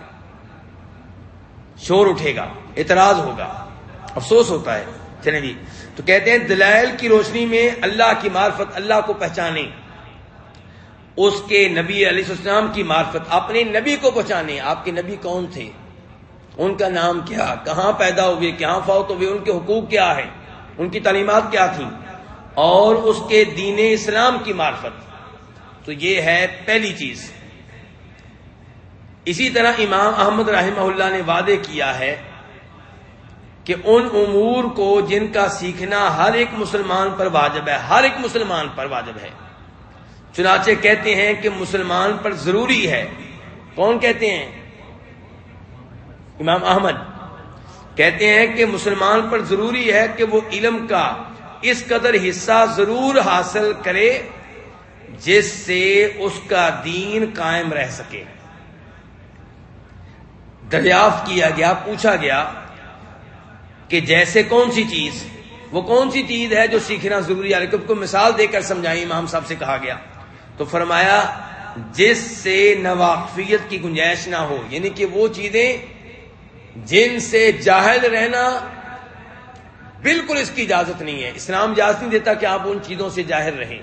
Speaker 2: شور اٹھے گا، اعتراض ہوگا، افسوس ہوتا ہے۔ چلیں جی تو کہتے ہیں دلائل کی روشنی میں اللہ کی معرفت، اللہ کو پہچانے۔ اس کے نبی علیہ السلام کی معرفت، اپنے نبی کو پہچانے۔ آپ کے نبی کون تھے؟ ان کا نام کیا؟ کہاں پیدا ہوئے؟ کہاں فوت ہوئے؟ ان کے حقوق کیا ہے ان کی تعلیمات کیا تھیں؟ اور اس کے دین اسلام کی معرفت۔ تو یہ ہے پہلی چیز۔ اسی طرح امام احمد رحمہ اللہ نے وعدے کیا ہے کہ ان امور کو جن کا سیکھنا ہر ایک مسلمان پر واجب ہے، ہر ایک مسلمان پر واجب ہے۔ چنانچہ کہتے ہیں کہ مسلمان پر ضروری ہے۔ کون کہتے ہیں؟ امام احمد۔ کہتے ہیں کہ مسلمان پر ضروری ہے کہ وہ علم کا اس قدر حصہ ضرور حاصل کرے جس سے اس کا دین قائم رہ سکے۔ دریافت کیا گیا، پوچھا گیا کہ جیسے کون سی چیز، وہ کون سی چیز ہے جو سیکھنا ضروری ہے؟ کو مثال دے کر سمجھائی امام صاحب سے کہا گیا۔ تو فرمایا، جس سے نواقفیت کی گنجائش نہ ہو یعنی کہ وہ چیزیں جن سے جاہل رہنا بالکل اس کی اجازت نہیں ہے۔ اسلام اجازت نہیں دیتا کہ آپ ان چیزوں سے جاہر رہیں۔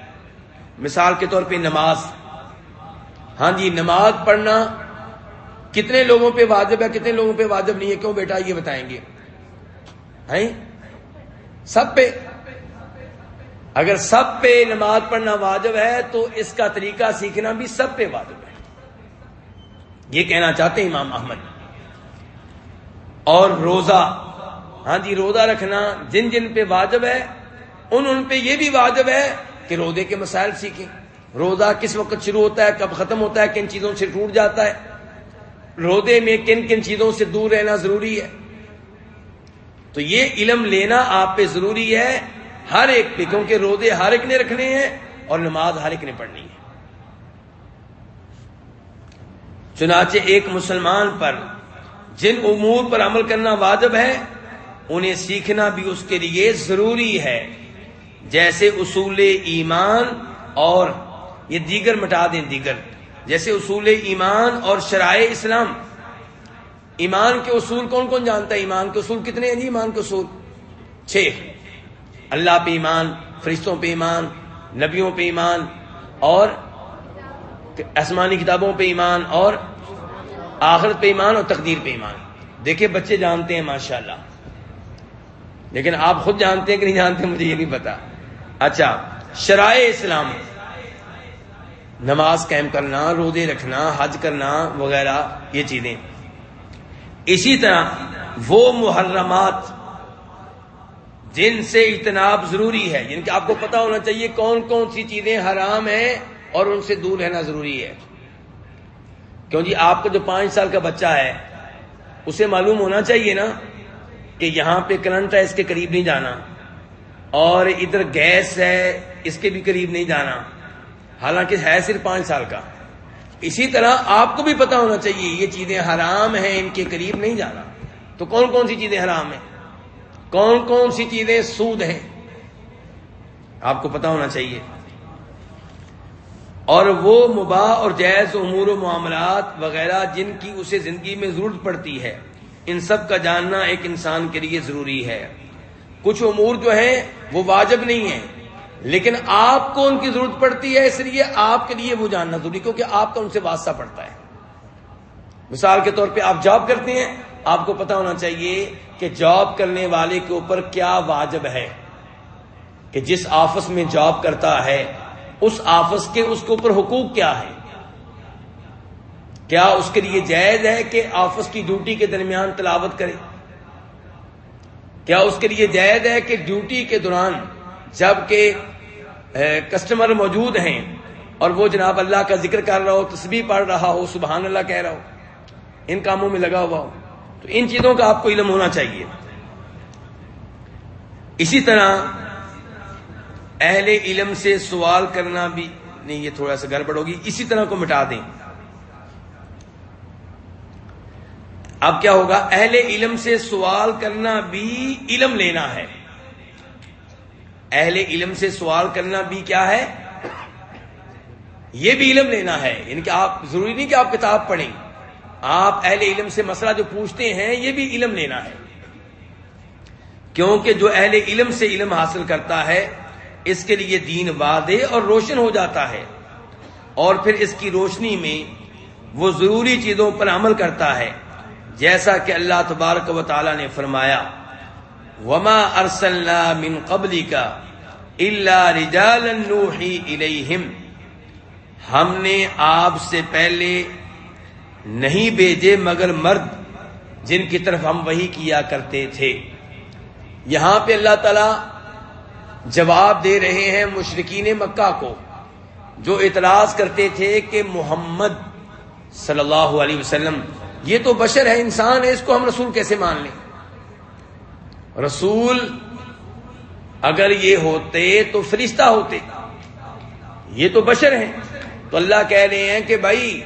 Speaker 2: مثال کے طور پہ نماز۔ ہاں جی نماز پڑھنا کتنے لوگوں پہ واجب ہے، کتنے لوگوں پہ واجب نہیں ہے، کیوں بیٹا یہ بتائیں گے؟ سب پہ۔ اگر سب پہ نماز پڑھنا واجب ہے، تو اس کا طریقہ سیکھنا بھی سب پہ واجب ہے۔ یہ کہنا چاہتے ہیں امام احمد۔ اور روزہ۔ ہاں جی روزہ رکھنا جن جن پہ واجب ہے، ان ان پہ یہ بھی واجب ہے کہ روزے کے مسائل سیکھیں۔ روزہ کس وقت شروع ہوتا ہے، کب ختم ہوتا ہے، کن چیزوں سے ٹوٹ جاتا ہے۔ روزے میں کن کن چیزوں سے دور رہنا ضروری ہے؟ تو یہ علم لینا آپ پہ ضروری ہے۔ ہر ایک پہ، کیونکہ روزے ہر ایک نے رکھنے ہیں اور نماز ہر ایک نے پڑھنی ہے۔ چنانچہ ایک مسلمان پر جن امور پر عمل کرنا واجب ہے، انہیں سیکھنا بھی اس کے لیے ضروری ہے۔ جیسے اصول ایمان اور یہ دیگر مٹا دیں دیگر۔ جیسے اصول ایمان اور شرائع اسلام۔ ایمان کے اصول کون کون جانتا ہے؟ ایمان کے اصول کتنے ہیں جی؟ ایمان کے اصول چھ۔ اللہ پہ ایمان، فرشتوں پہ ایمان، نبیوں پہ ایمان اور آسمانی کتابوں پہ ایمان اور آخرت پہ ایمان اور تقدیر پہ ایمان۔ دیکھیں بچے جانتے ہیں ماشاءاللہ۔ لیکن آپ خود جانتے ہیں کہ نہیں جانتے مجھے یہ نہیں پتا۔ اچھا شرائع اسلام۔ نماز قائم کرنا، روزے رکھنا، حج کرنا وغیرہ، یہ چیزیں۔ اسی طرح وہ محرمات جن سے اجتناب ضروری ہے جن کہ آپ کو پتا ہونا چاہیے کون کون سی چیزیں حرام ہیں اور ان سے دور رہنا ضروری ہے۔ کیوں جی آپ کا جو پانچ سال کا بچہ ہے، اسے معلوم ہونا چاہیے نا کہ یہاں پہ کرنٹ ہے، اس کے قریب نہیں جانا، اور ادھر گیس ہے، اس کے بھی قریب نہیں جانا۔ حالانکہ ہے صرف پانچ سال کا۔ اسی طرح آپ کو بھی پتا ہونا چاہیے، یہ چیزیں حرام ہیں، ان کے قریب نہیں جانا۔ تو کون کون سی چیزیں حرام ہیں؟ کون کون سی چیزیں سود ہیں؟ آپ کو پتا ہونا چاہیے۔ اور وہ مباح اور جائز امور و معاملات وغیرہ جن کی اسے زندگی میں ضرورت پڑتی ہے، ان سب کا جاننا ایک انسان کے لیے ضروری ہے۔ کچھ امور جو ہیں وہ واجب نہیں ہیں۔ لیکن آپ کو ان کی ضرورت پڑتی ہے، اس لیے آپ کے لیے وہ جاننا ضروری کیونکہ آپ کا ان سے واسطہ پڑتا ہے۔ مثال کے طور پہ آپ جاب کرتے ہیں، آپ کو پتا ہونا چاہیے کہ جاب کرنے والے کے اوپر کیا واجب ہے۔ کہ جس آفس میں جاب کرتا ہے، اس آفس کے، اس کے اوپر حقوق کیا ہے کیا اس کے لیے جائز ہے کہ آفس کی ڈیوٹی کے درمیان تلاوت کرے؟ کیا اس کے لیے جائز ہے کہ ڈیوٹی کے دوران جبکہ کسٹمر موجود ہیں اور وہ جناب اللہ کا ذکر کر رہا ہو، تسبیح پڑھ رہا ہو، سبحان اللہ کہہ رہا ہو، ان کاموں میں لگا ہوا ہو، تو ان چیزوں کا آپ کو علم ہونا چاہیے۔ اسی طرح، اہل علم سے سوال کرنا بھی، نہیں، یہ تھوڑا سا گڑبڑ ہوگی، اسی طرح کو مٹا دیں۔ اب کیا ہوگا؟ اہل علم سے سوال کرنا بھی علم لینا ہے۔ اہل علم سے سوال کرنا بھی کیا ہے؟ یہ بھی علم لینا ہے۔ یعنی کہ آپ، ضروری نہیں کہ آپ کتاب پڑھیں۔ آپ اہل علم سے مسئلہ جو پوچھتے ہیں، یہ بھی علم لینا ہے۔ کیونکہ جو اہل علم سے علم حاصل کرتا ہے، اس کے لیے دین واضح اور روشن ہو جاتا ہے۔ اور پھر اس کی روشنی میں وہ ضروری چیزوں پر عمل کرتا ہے۔ جیسا کہ اللہ تبارک و تعالی نے فرمایا وما ارسلنا من قبلی کا اللہ رجال الیہم ہم نے آپ سے پہلے نہیں بھیجے مگر مرد جن کی طرف ہم وہی کیا کرتے تھے۔ یہاں پہ اللہ تعالی جواب دے رہے ہیں مشرقین مکہ کو، جو اعتراض کرتے تھے کہ محمد صلی اللہ علیہ وسلم، یہ تو بشر ہے، انسان ہے، اس کو ہم رسول کیسے مان لیں؟ رسول اگر یہ ہوتے تو فرشتہ ہوتے۔ یہ تو بشر ہیں۔ تو اللہ کہہ رہے ہیں کہ بھائی،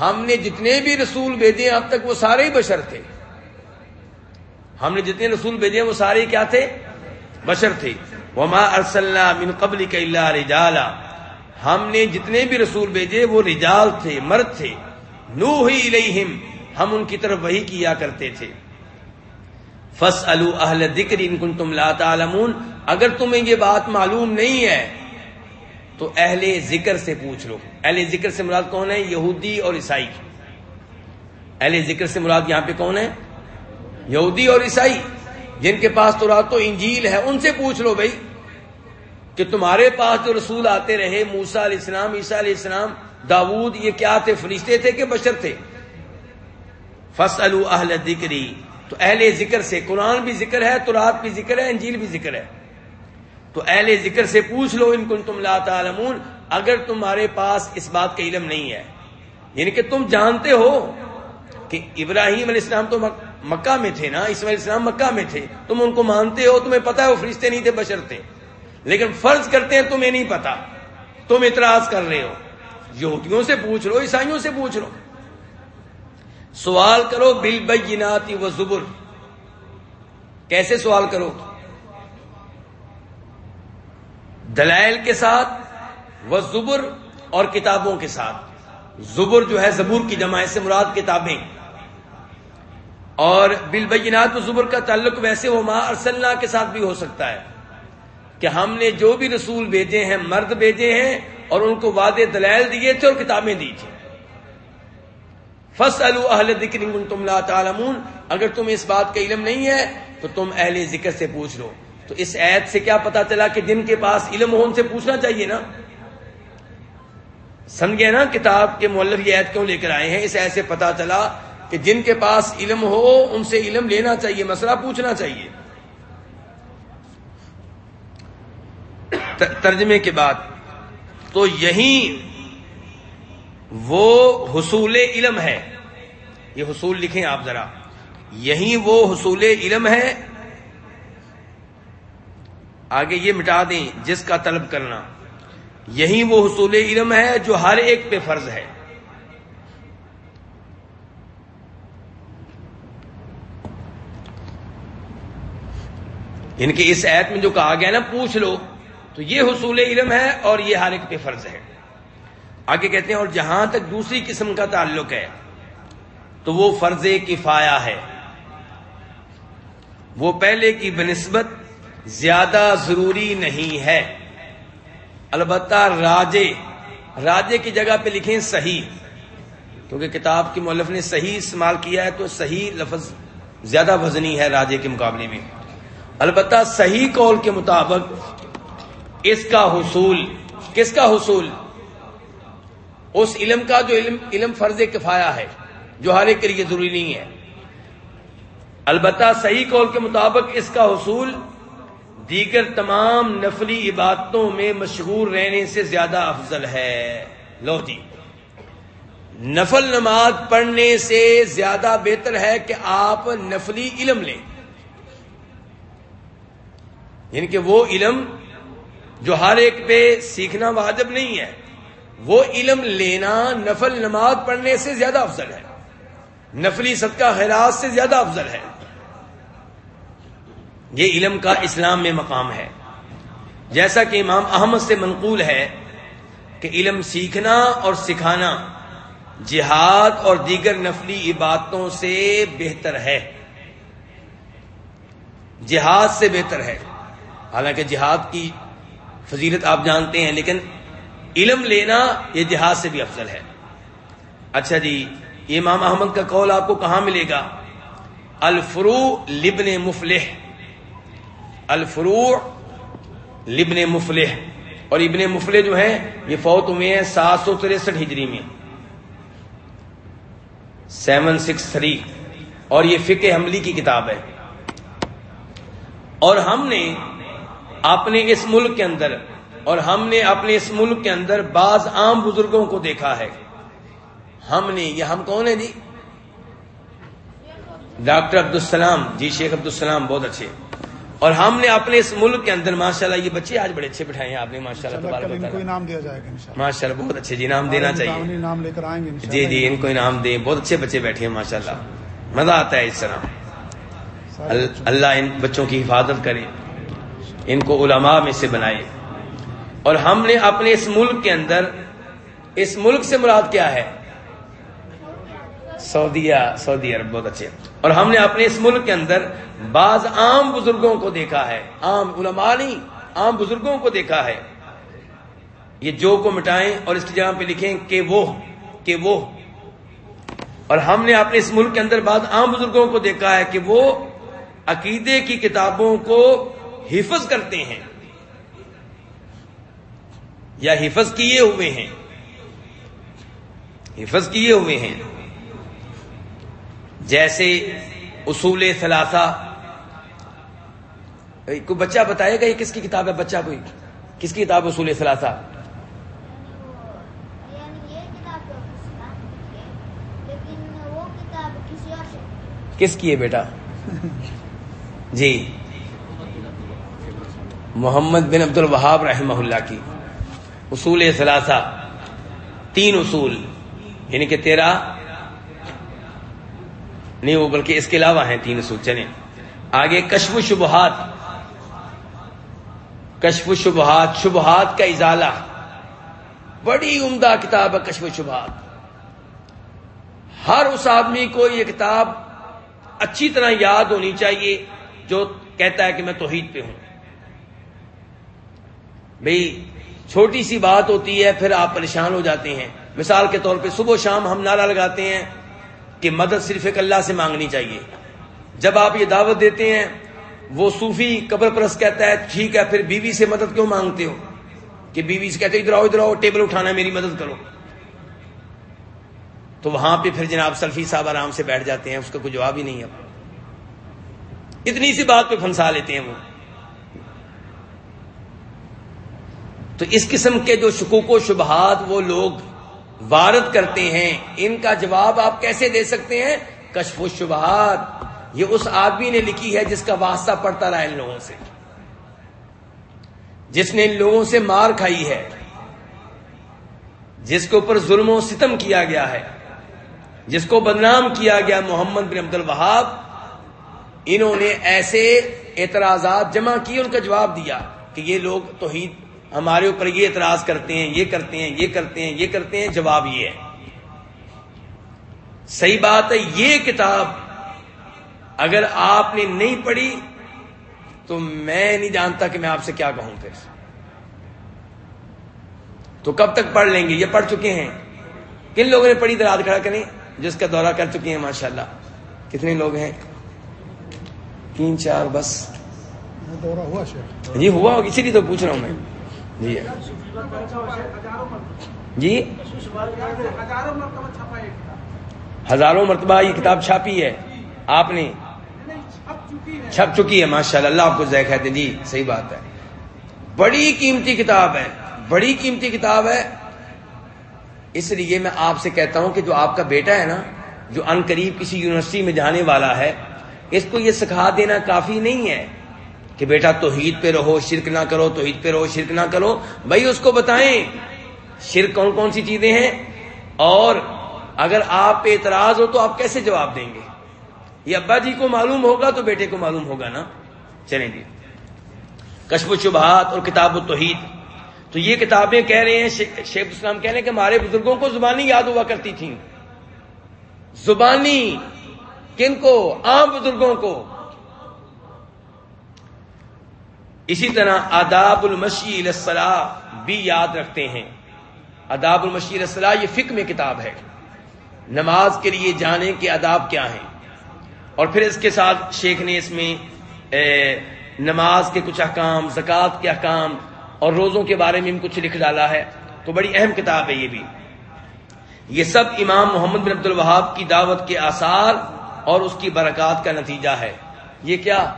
Speaker 2: ہم نے جتنے بھی رسول بھیجے اب تک وہ سارے ہی بشر تھے۔ ہم نے جتنے رسول بھیجے وہ سارے کیا تھے؟ بشر تھے۔ وما ارسلنا من قبل کا اللہ رجالا۔ ہم نے جتنے بھی رسول بھیجے، وہ رجال تھے، مرد تھے۔ نو ہی ہم ان کی طرف وہی کیا کرتے تھے۔ فس اہل ذکر ان کن تم تعلمون۔ اگر تمہیں یہ بات معلوم نہیں ہے، تو اہل ذکر سے پوچھ لو۔ اہل ذکر سے مراد کون ہے یہودی اور عیسائی۔ اہل ذکر سے مراد یہاں پہ کون ہے یہودی اور عیسائی۔ جن کے پاس تو رات تو انجیل ہے، ان سے پوچھ لو بھائی کہ تمہارے پاس جو رسول آتے رہے موسا علیہ السلام، عیسیٰ علیہ السلام داود یہ کیا تھے؟ فرشتے تھے کہ بشر تھے؟ فص اہل ذکری تو اہل ذکر سے قرآن بھی ذکر ہے تو بھی ذکر ہے، انجیل بھی ذکر ہے۔ تو اہل ذکر سے پوچھ لو، ان کن تم لا تعلمون، اگر تمہارے پاس اس بات کا علم نہیں ہے۔ یعنی کہ تم جانتے ہو کہ ابراہیم علیہ السلام تو مکہ میں تھے نا اسماعیل السلام مکہ میں تھے۔ تم ان کو مانتے ہو، تمہیں پتا ہے وہ فرشتے نہیں تھے، بشر تھے۔ لیکن فرض کرتے ہیں، تمہیں نہیں پتا تم اعتراض کر رہے ہو۔ یہودیوں سے پوچھ لو، عیسائیوں سے پوچھ لو۔ سوال کرو بل بیناتی و زبر۔ کیسے سوال کرو؟ دلائل کے ساتھ وہ زبر اور کتابوں کے ساتھ۔ زبر جو ہے زبور کی جماعت سے مراد کتابیں۔ اور بل بینات و زبر کا تعلق ویسے وہ ماں ارسلنا کے ساتھ بھی ہو سکتا ہے کہ ہم نے جو بھی رسول بھیجے ہیں، مرد بھیجے ہیں اور ان کو وعدے دلائل دیے تھے اور کتابیں دی تھی فص اہل ذکر تم لا تعلمون اگر تم اس بات کا علم نہیں ہے، تو تم اہل ذکر سے پوچھ لو۔ تو اس عید سے کیا پتا چلا کہ جن کے پاس علم ہو ان سے پوچھنا چاہیے نا؟ سمجھے نا کتاب کے مولف یہ عید کیوں لے کر آئے ہیں؟ اس عید سے پتا چلا کہ جن کے پاس علم ہو، ان سے علم لینا چاہیے، مسئلہ پوچھنا چاہیے۔ ترجمے کے بعد تو یہی وہ حصول علم ہے۔ یہ حصول لکھیں آپ ذرا۔ یہی وہ حصول علم ہے۔ آگے یہ مٹا دیں جس کا طلب کرنا۔ یہی وہ حصول علم ہے جو ہر ایک پہ فرض ہے۔ ان کے اس ایت میں جو کہا گیا نا، پوچھ لو۔ تو یہ حصول علم ہے اور یہ ہر ایک پہ فرض ہے۔ آگے کہتے ہیں اور جہاں تک دوسری قسم کا تعلق ہے، تو وہ فرض کفایا ہے۔ وہ پہلے کی بنسبت زیادہ ضروری نہیں ہے۔ البتہ راجے راجے کی جگہ پہ لکھیں صحیح۔ کیونکہ کتاب کی مولف نے صحیح استعمال کیا ہے تو صحیح لفظ زیادہ وزنی ہے راجے کے مقابلے میں۔ البتہ صحیح قول کے مطابق اس کا حصول، کس کا حصول؟ اس علم کا جو علم علم فرض کفایا ہے، جو ہر ایک کے لیے ضروری نہیں ہے۔ البتہ صحیح قول کے مطابق اس کا حصول دیگر تمام نفلی عبادتوں میں مشغور رہنے سے زیادہ افضل ہے۔ لو جی۔ نفل نماز پڑھنے سے زیادہ بہتر ہے کہ آپ نفلی علم لیں۔ یعنی کہ وہ علم جو ہر ایک پہ سیکھنا واجب نہیں ہے۔ وہ علم لینا نفل نماز پڑھنے سے زیادہ افضل ہے۔ نفلی صدقہ خیرات سے زیادہ افضل ہے۔ یہ علم کا اسلام میں مقام ہے۔ جیسا کہ امام احمد سے منقول ہے کہ علم سیکھنا اور سکھانا جہاد اور دیگر نفلی عبادتوں سے بہتر ہے۔ جہاد سے بہتر ہے۔ حالانکہ جہاد کی فضیلت آپ جانتے ہیں، لیکن علم لینا یہ جہاد سے بھی افضل ہے۔ اچھا جی یہ امام احمد کا قول آپ کو کہاں ملے گا؟ الفرو لبن مفلح۔ الفرو لبن مفلح۔ اور ابن مفلح جو ہیں، یہ فوت ہوئے ہیں سات سو تریسٹھ ہجری میں۔ Seven six three. اور یہ فقہ حملی کی کتاب ہے۔ اور ہم نے اپنے اس ملک کے اندر اور ہم نے اپنے اس ملک کے اندر بعض عام بزرگوں کو دیکھا ہے۔ ہم نے یہ ہم کون ہیں جی؟ ڈاکٹر عبدالسلام جی شیخ عبدالسلام بہت اچھے۔ اور ہم نے اپنے اس ملک کے اندر ماشاء اللہ یہ بچے آج بڑے اچھے بٹھائے ہیں آپ نے ماشاء اللہ
Speaker 1: انعام دیا جائے گا
Speaker 2: ماشاء اللہ بہت اچھے جی انعام دینا چاہیے۔
Speaker 1: نام لے کر آئیں گے
Speaker 2: جی جی ان کو انعام دیں۔ بہت اچھے بچے بیٹھے ہیں ماشاء اللہ مزہ آتا ہے اس طرح۔ اللہ ان بچوں کی حفاظت کرے۔ ان کو علماء میں سے بنائے۔ اور ہم نے اپنے اس ملک کے اندر اس ملک سے مراد کیا ہے؟ سعودیہ سعودی عرب، بہت اچھے۔ اور ہم نے اپنے اس ملک کے اندر بعض عام بزرگوں کو دیکھا ہے۔ عام علماء نہیں، عام بزرگوں کو دیکھا ہے۔ یہ جو کو مٹائیں اور اس کی جگہ پہ لکھیں کہ وہ کہ وہ۔ اور ہم نے اپنے اس ملک کے اندر بعض عام بزرگوں کو دیکھا ہے کہ وہ عقیدے کی کتابوں کو حفظ کرتے ہیں۔ یا حفظ کیے ہوئے ہیں۔ حفظ کیے ہوئے ہیں۔ جیسے اصول ثلاثہ۔ کوئی بچہ بتائے گا یہ کس کی کتاب ہے بچہ کوئی؟ کس کی کتاب اصول ثلاثہ؟ کس کی ہے بیٹا؟ جی۔ محمد بن عبد الوہاب رحمہ اللہ کی۔ اصول ثلاثہ تین اصول یعنی کہ تیرا نہیں، وہ بلکہ اس کے علاوہ ہیں تین اصول، چلیں۔ آگے کشف و شبہات۔ کشف و شبہات شبہات کا ازالہ۔ بڑی عمدہ کتاب ہے کشف و شبہات۔ ہر اس آدمی کو یہ کتاب اچھی طرح یاد ہونی چاہیے جو کہتا ہے کہ میں توحید پہ ہوں۔ بھئی چھوٹی سی بات ہوتی ہے، پھر آپ پریشان ہو جاتے ہیں۔ مثال کے طور پہ صبح شام ہم نعرہ لگاتے ہیں کہ مدد صرف ایک اللہ سے مانگنی چاہیے۔ جب آپ یہ دعوت دیتے ہیں، وہ صوفی قبر پرس کہتا ہے، ٹھیک ہے، پھر بیوی سے مدد کیوں مانگتے ہو؟ کہ بیوی سے کہتے ادھر آؤ ادھر آؤ، ٹیبل اٹھانا میری مدد کرو۔ تو وہاں پہ پھر جناب سلفی صاحب آرام سے بیٹھ جاتے ہیں، اس کا کوئی جواب ہی نہیں اب اتنی سی بات پہ پھنسا لیتے ہیں وہ۔ تو اس قسم کے جو شکوک و شبہات وہ لوگ وارد کرتے ہیں، ان کا جواب آپ کیسے دے سکتے ہیں؟ کشف و شبہات۔ یہ اس آدمی نے لکھی ہے جس کا واسطہ پڑتا رہا ان لوگوں سے۔ جس نے ان لوگوں سے مار کھائی ہے۔ جس کے اوپر ظلم و ستم کیا گیا ہے۔ جس کو بدنام کیا گیا محمد بن عبد الوہاب۔ انہوں نے ایسے اعتراضات جمع کیے، ان کا جواب دیا کہ یہ لوگ توحید ہمارے اوپر یہ اعتراض کرتے ہیں یہ کرتے ہیں یہ کرتے ہیں یہ کرتے ہیں جواب یہ ہے۔ صحیح بات ہے یہ کتاب اگر آپ نے نہیں پڑھی تو میں نہیں جانتا کہ میں آپ سے کیا کہوں پھر۔ تو کب تک پڑھ لیں گے؟ یہ پڑھ چکے ہیں۔ کن لوگوں نے پڑھی دراد کھڑا کریں جس کا دورہ کر چکے ہیں ماشاءاللہ۔ کتنے لوگ ہیں؟ تین چار بس۔
Speaker 1: دورہ ہوا
Speaker 2: جی ہوا ہوگا اسی لیے تو پوچھ رہا ہوں میں۔ جی۔ جی؟ ہزاروں مرتبہ یہ کتاب چھاپی ہے۔ آپ نے؟ چھپ چکی ہے ماشاء اللہ آپ کو ذائقہ ہے جی صحیح بات ہے۔ بڑی قیمتی کتاب ہے۔ بڑی قیمتی کتاب ہے۔ اس لیے میں آپ سے کہتا ہوں کہ جو آپ کا بیٹا ہے نا، جو ان قریب کسی یونیورسٹی میں جانے والا ہے، اس کو یہ سکھا دینا کافی نہیں ہے۔ کہ بیٹا توحید پہ رہو، شرک نہ کرو، توحید پہ رہو، شرک نہ کرو۔ بھائی، اس کو بتائیں، شرک کون کون سی چیزیں ہیں؟ اور اگر آپ پہ اعتراض ہو تو آپ کیسے جواب دیں گے؟ یہ ابا جی کو معلوم ہوگا تو بیٹے کو معلوم ہوگا نا؟ چلیں جی۔ کشب و شبہات اور کتاب و توحید تو یہ کتابیں کہہ رہے ہیں، شیخ اسلام کہہ رہے ہیں کہ ہمارے بزرگوں کو زبانی یاد ہوا کرتی تھیں۔ زبانی کن کو؟ عام بزرگوں کو۔ اسی طرح آداب المشی الصلاح بھی یاد رکھتے ہیں۔ آداب المشی الصلاح یہ فکر میں کتاب ہے۔ نماز کے لیے جانے کے آداب کیا ہیں؟ اور پھر اس کے ساتھ شیخ نے اس میں نماز کے کچھ احکام، زکوٰۃ کے احکام اور روزوں کے بارے میں کچھ لکھ ڈالا ہے۔ تو بڑی اہم کتاب ہے یہ بھی۔ یہ سب امام محمد بن عبد الوہاب کی دعوت کے آثار اور اس کی برکات کا نتیجہ ہے۔ یہ کیا؟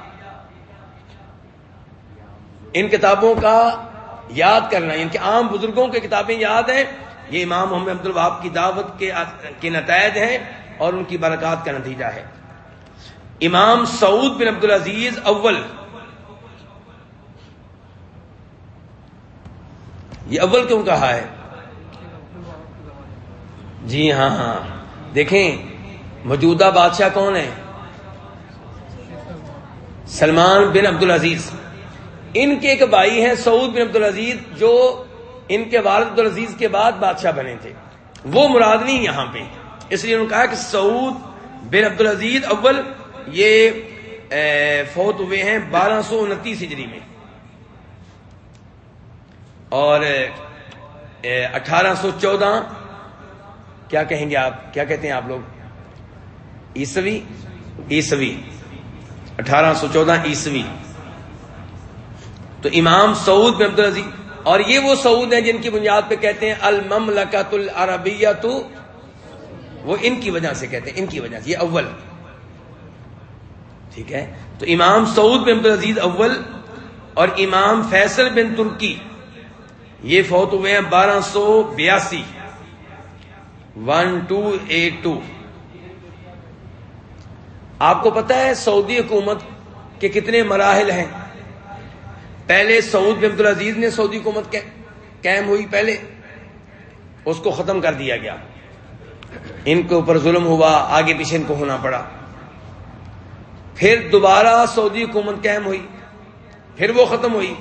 Speaker 2: ان کتابوں کا یاد کرنا یعنی ان کے عام بزرگوں کی کتابیں یاد ہیں، یہ امام محمد عبد الوہاب کی دعوت کے نتائج ہیں اور ان کی برکات کا نتیجہ ہے۔ امام سعود بن عبد العزیز اول۔ یہ اول کیوں کہا ہے؟ جی ہاں ہاں۔ دیکھیں، موجودہ بادشاہ کون ہے سلمان بن عبد العزیز ان کے ایک بھائی ہیں سعود بن عبد العزیز جو ان کے والد عبد العزیز کے بعد بادشاہ بنے تھے۔ وہ مراد نہیں یہاں پہ اس لیے انہوں نے کہا کہ سعود بن عبد العزیز اول یہ فوت ہوئے ہیں بارہ سو انتیس ہجری میں۔ اور اٹھارہ سو چودہ، کیا کہیں گے آپ؟ کیا کہتے ہیں آپ لوگ؟ عیسوی؟ عیسوی۔ اٹھارہ سو چودہ عیسوی۔ تو امام سعود بن عبد العزیز اور یہ وہ سعود ہیں جن کی بنیاد پہ کہتے ہیں المملکت العربیہ تو وہ ان کی وجہ سے کہتے ہیں، ان کی وجہ سے، یہ اول۔ ٹھیک ہے؟ تو امام سعود بن عبد العزیز اول اور امام فیصل بن ترکی، یہ فوت ہوئے ہیں بارہ سو بیاسی۔ ون ٹو ایٹ ٹو آپ کو پتا ہے سعودی حکومت کے کتنے مراحل ہیں؟ پہلے سعود بن عبد العزیز نے سعودی حکومت قائم ہوئی پہلے، اس کو ختم کر دیا گیا۔ ان کے اوپر ظلم ہوا، آگے پیچھے ان کو ہونا پڑا۔ پھر دوبارہ سعودی حکومت قائم ہوئی، پھر وہ ختم ہوئی۔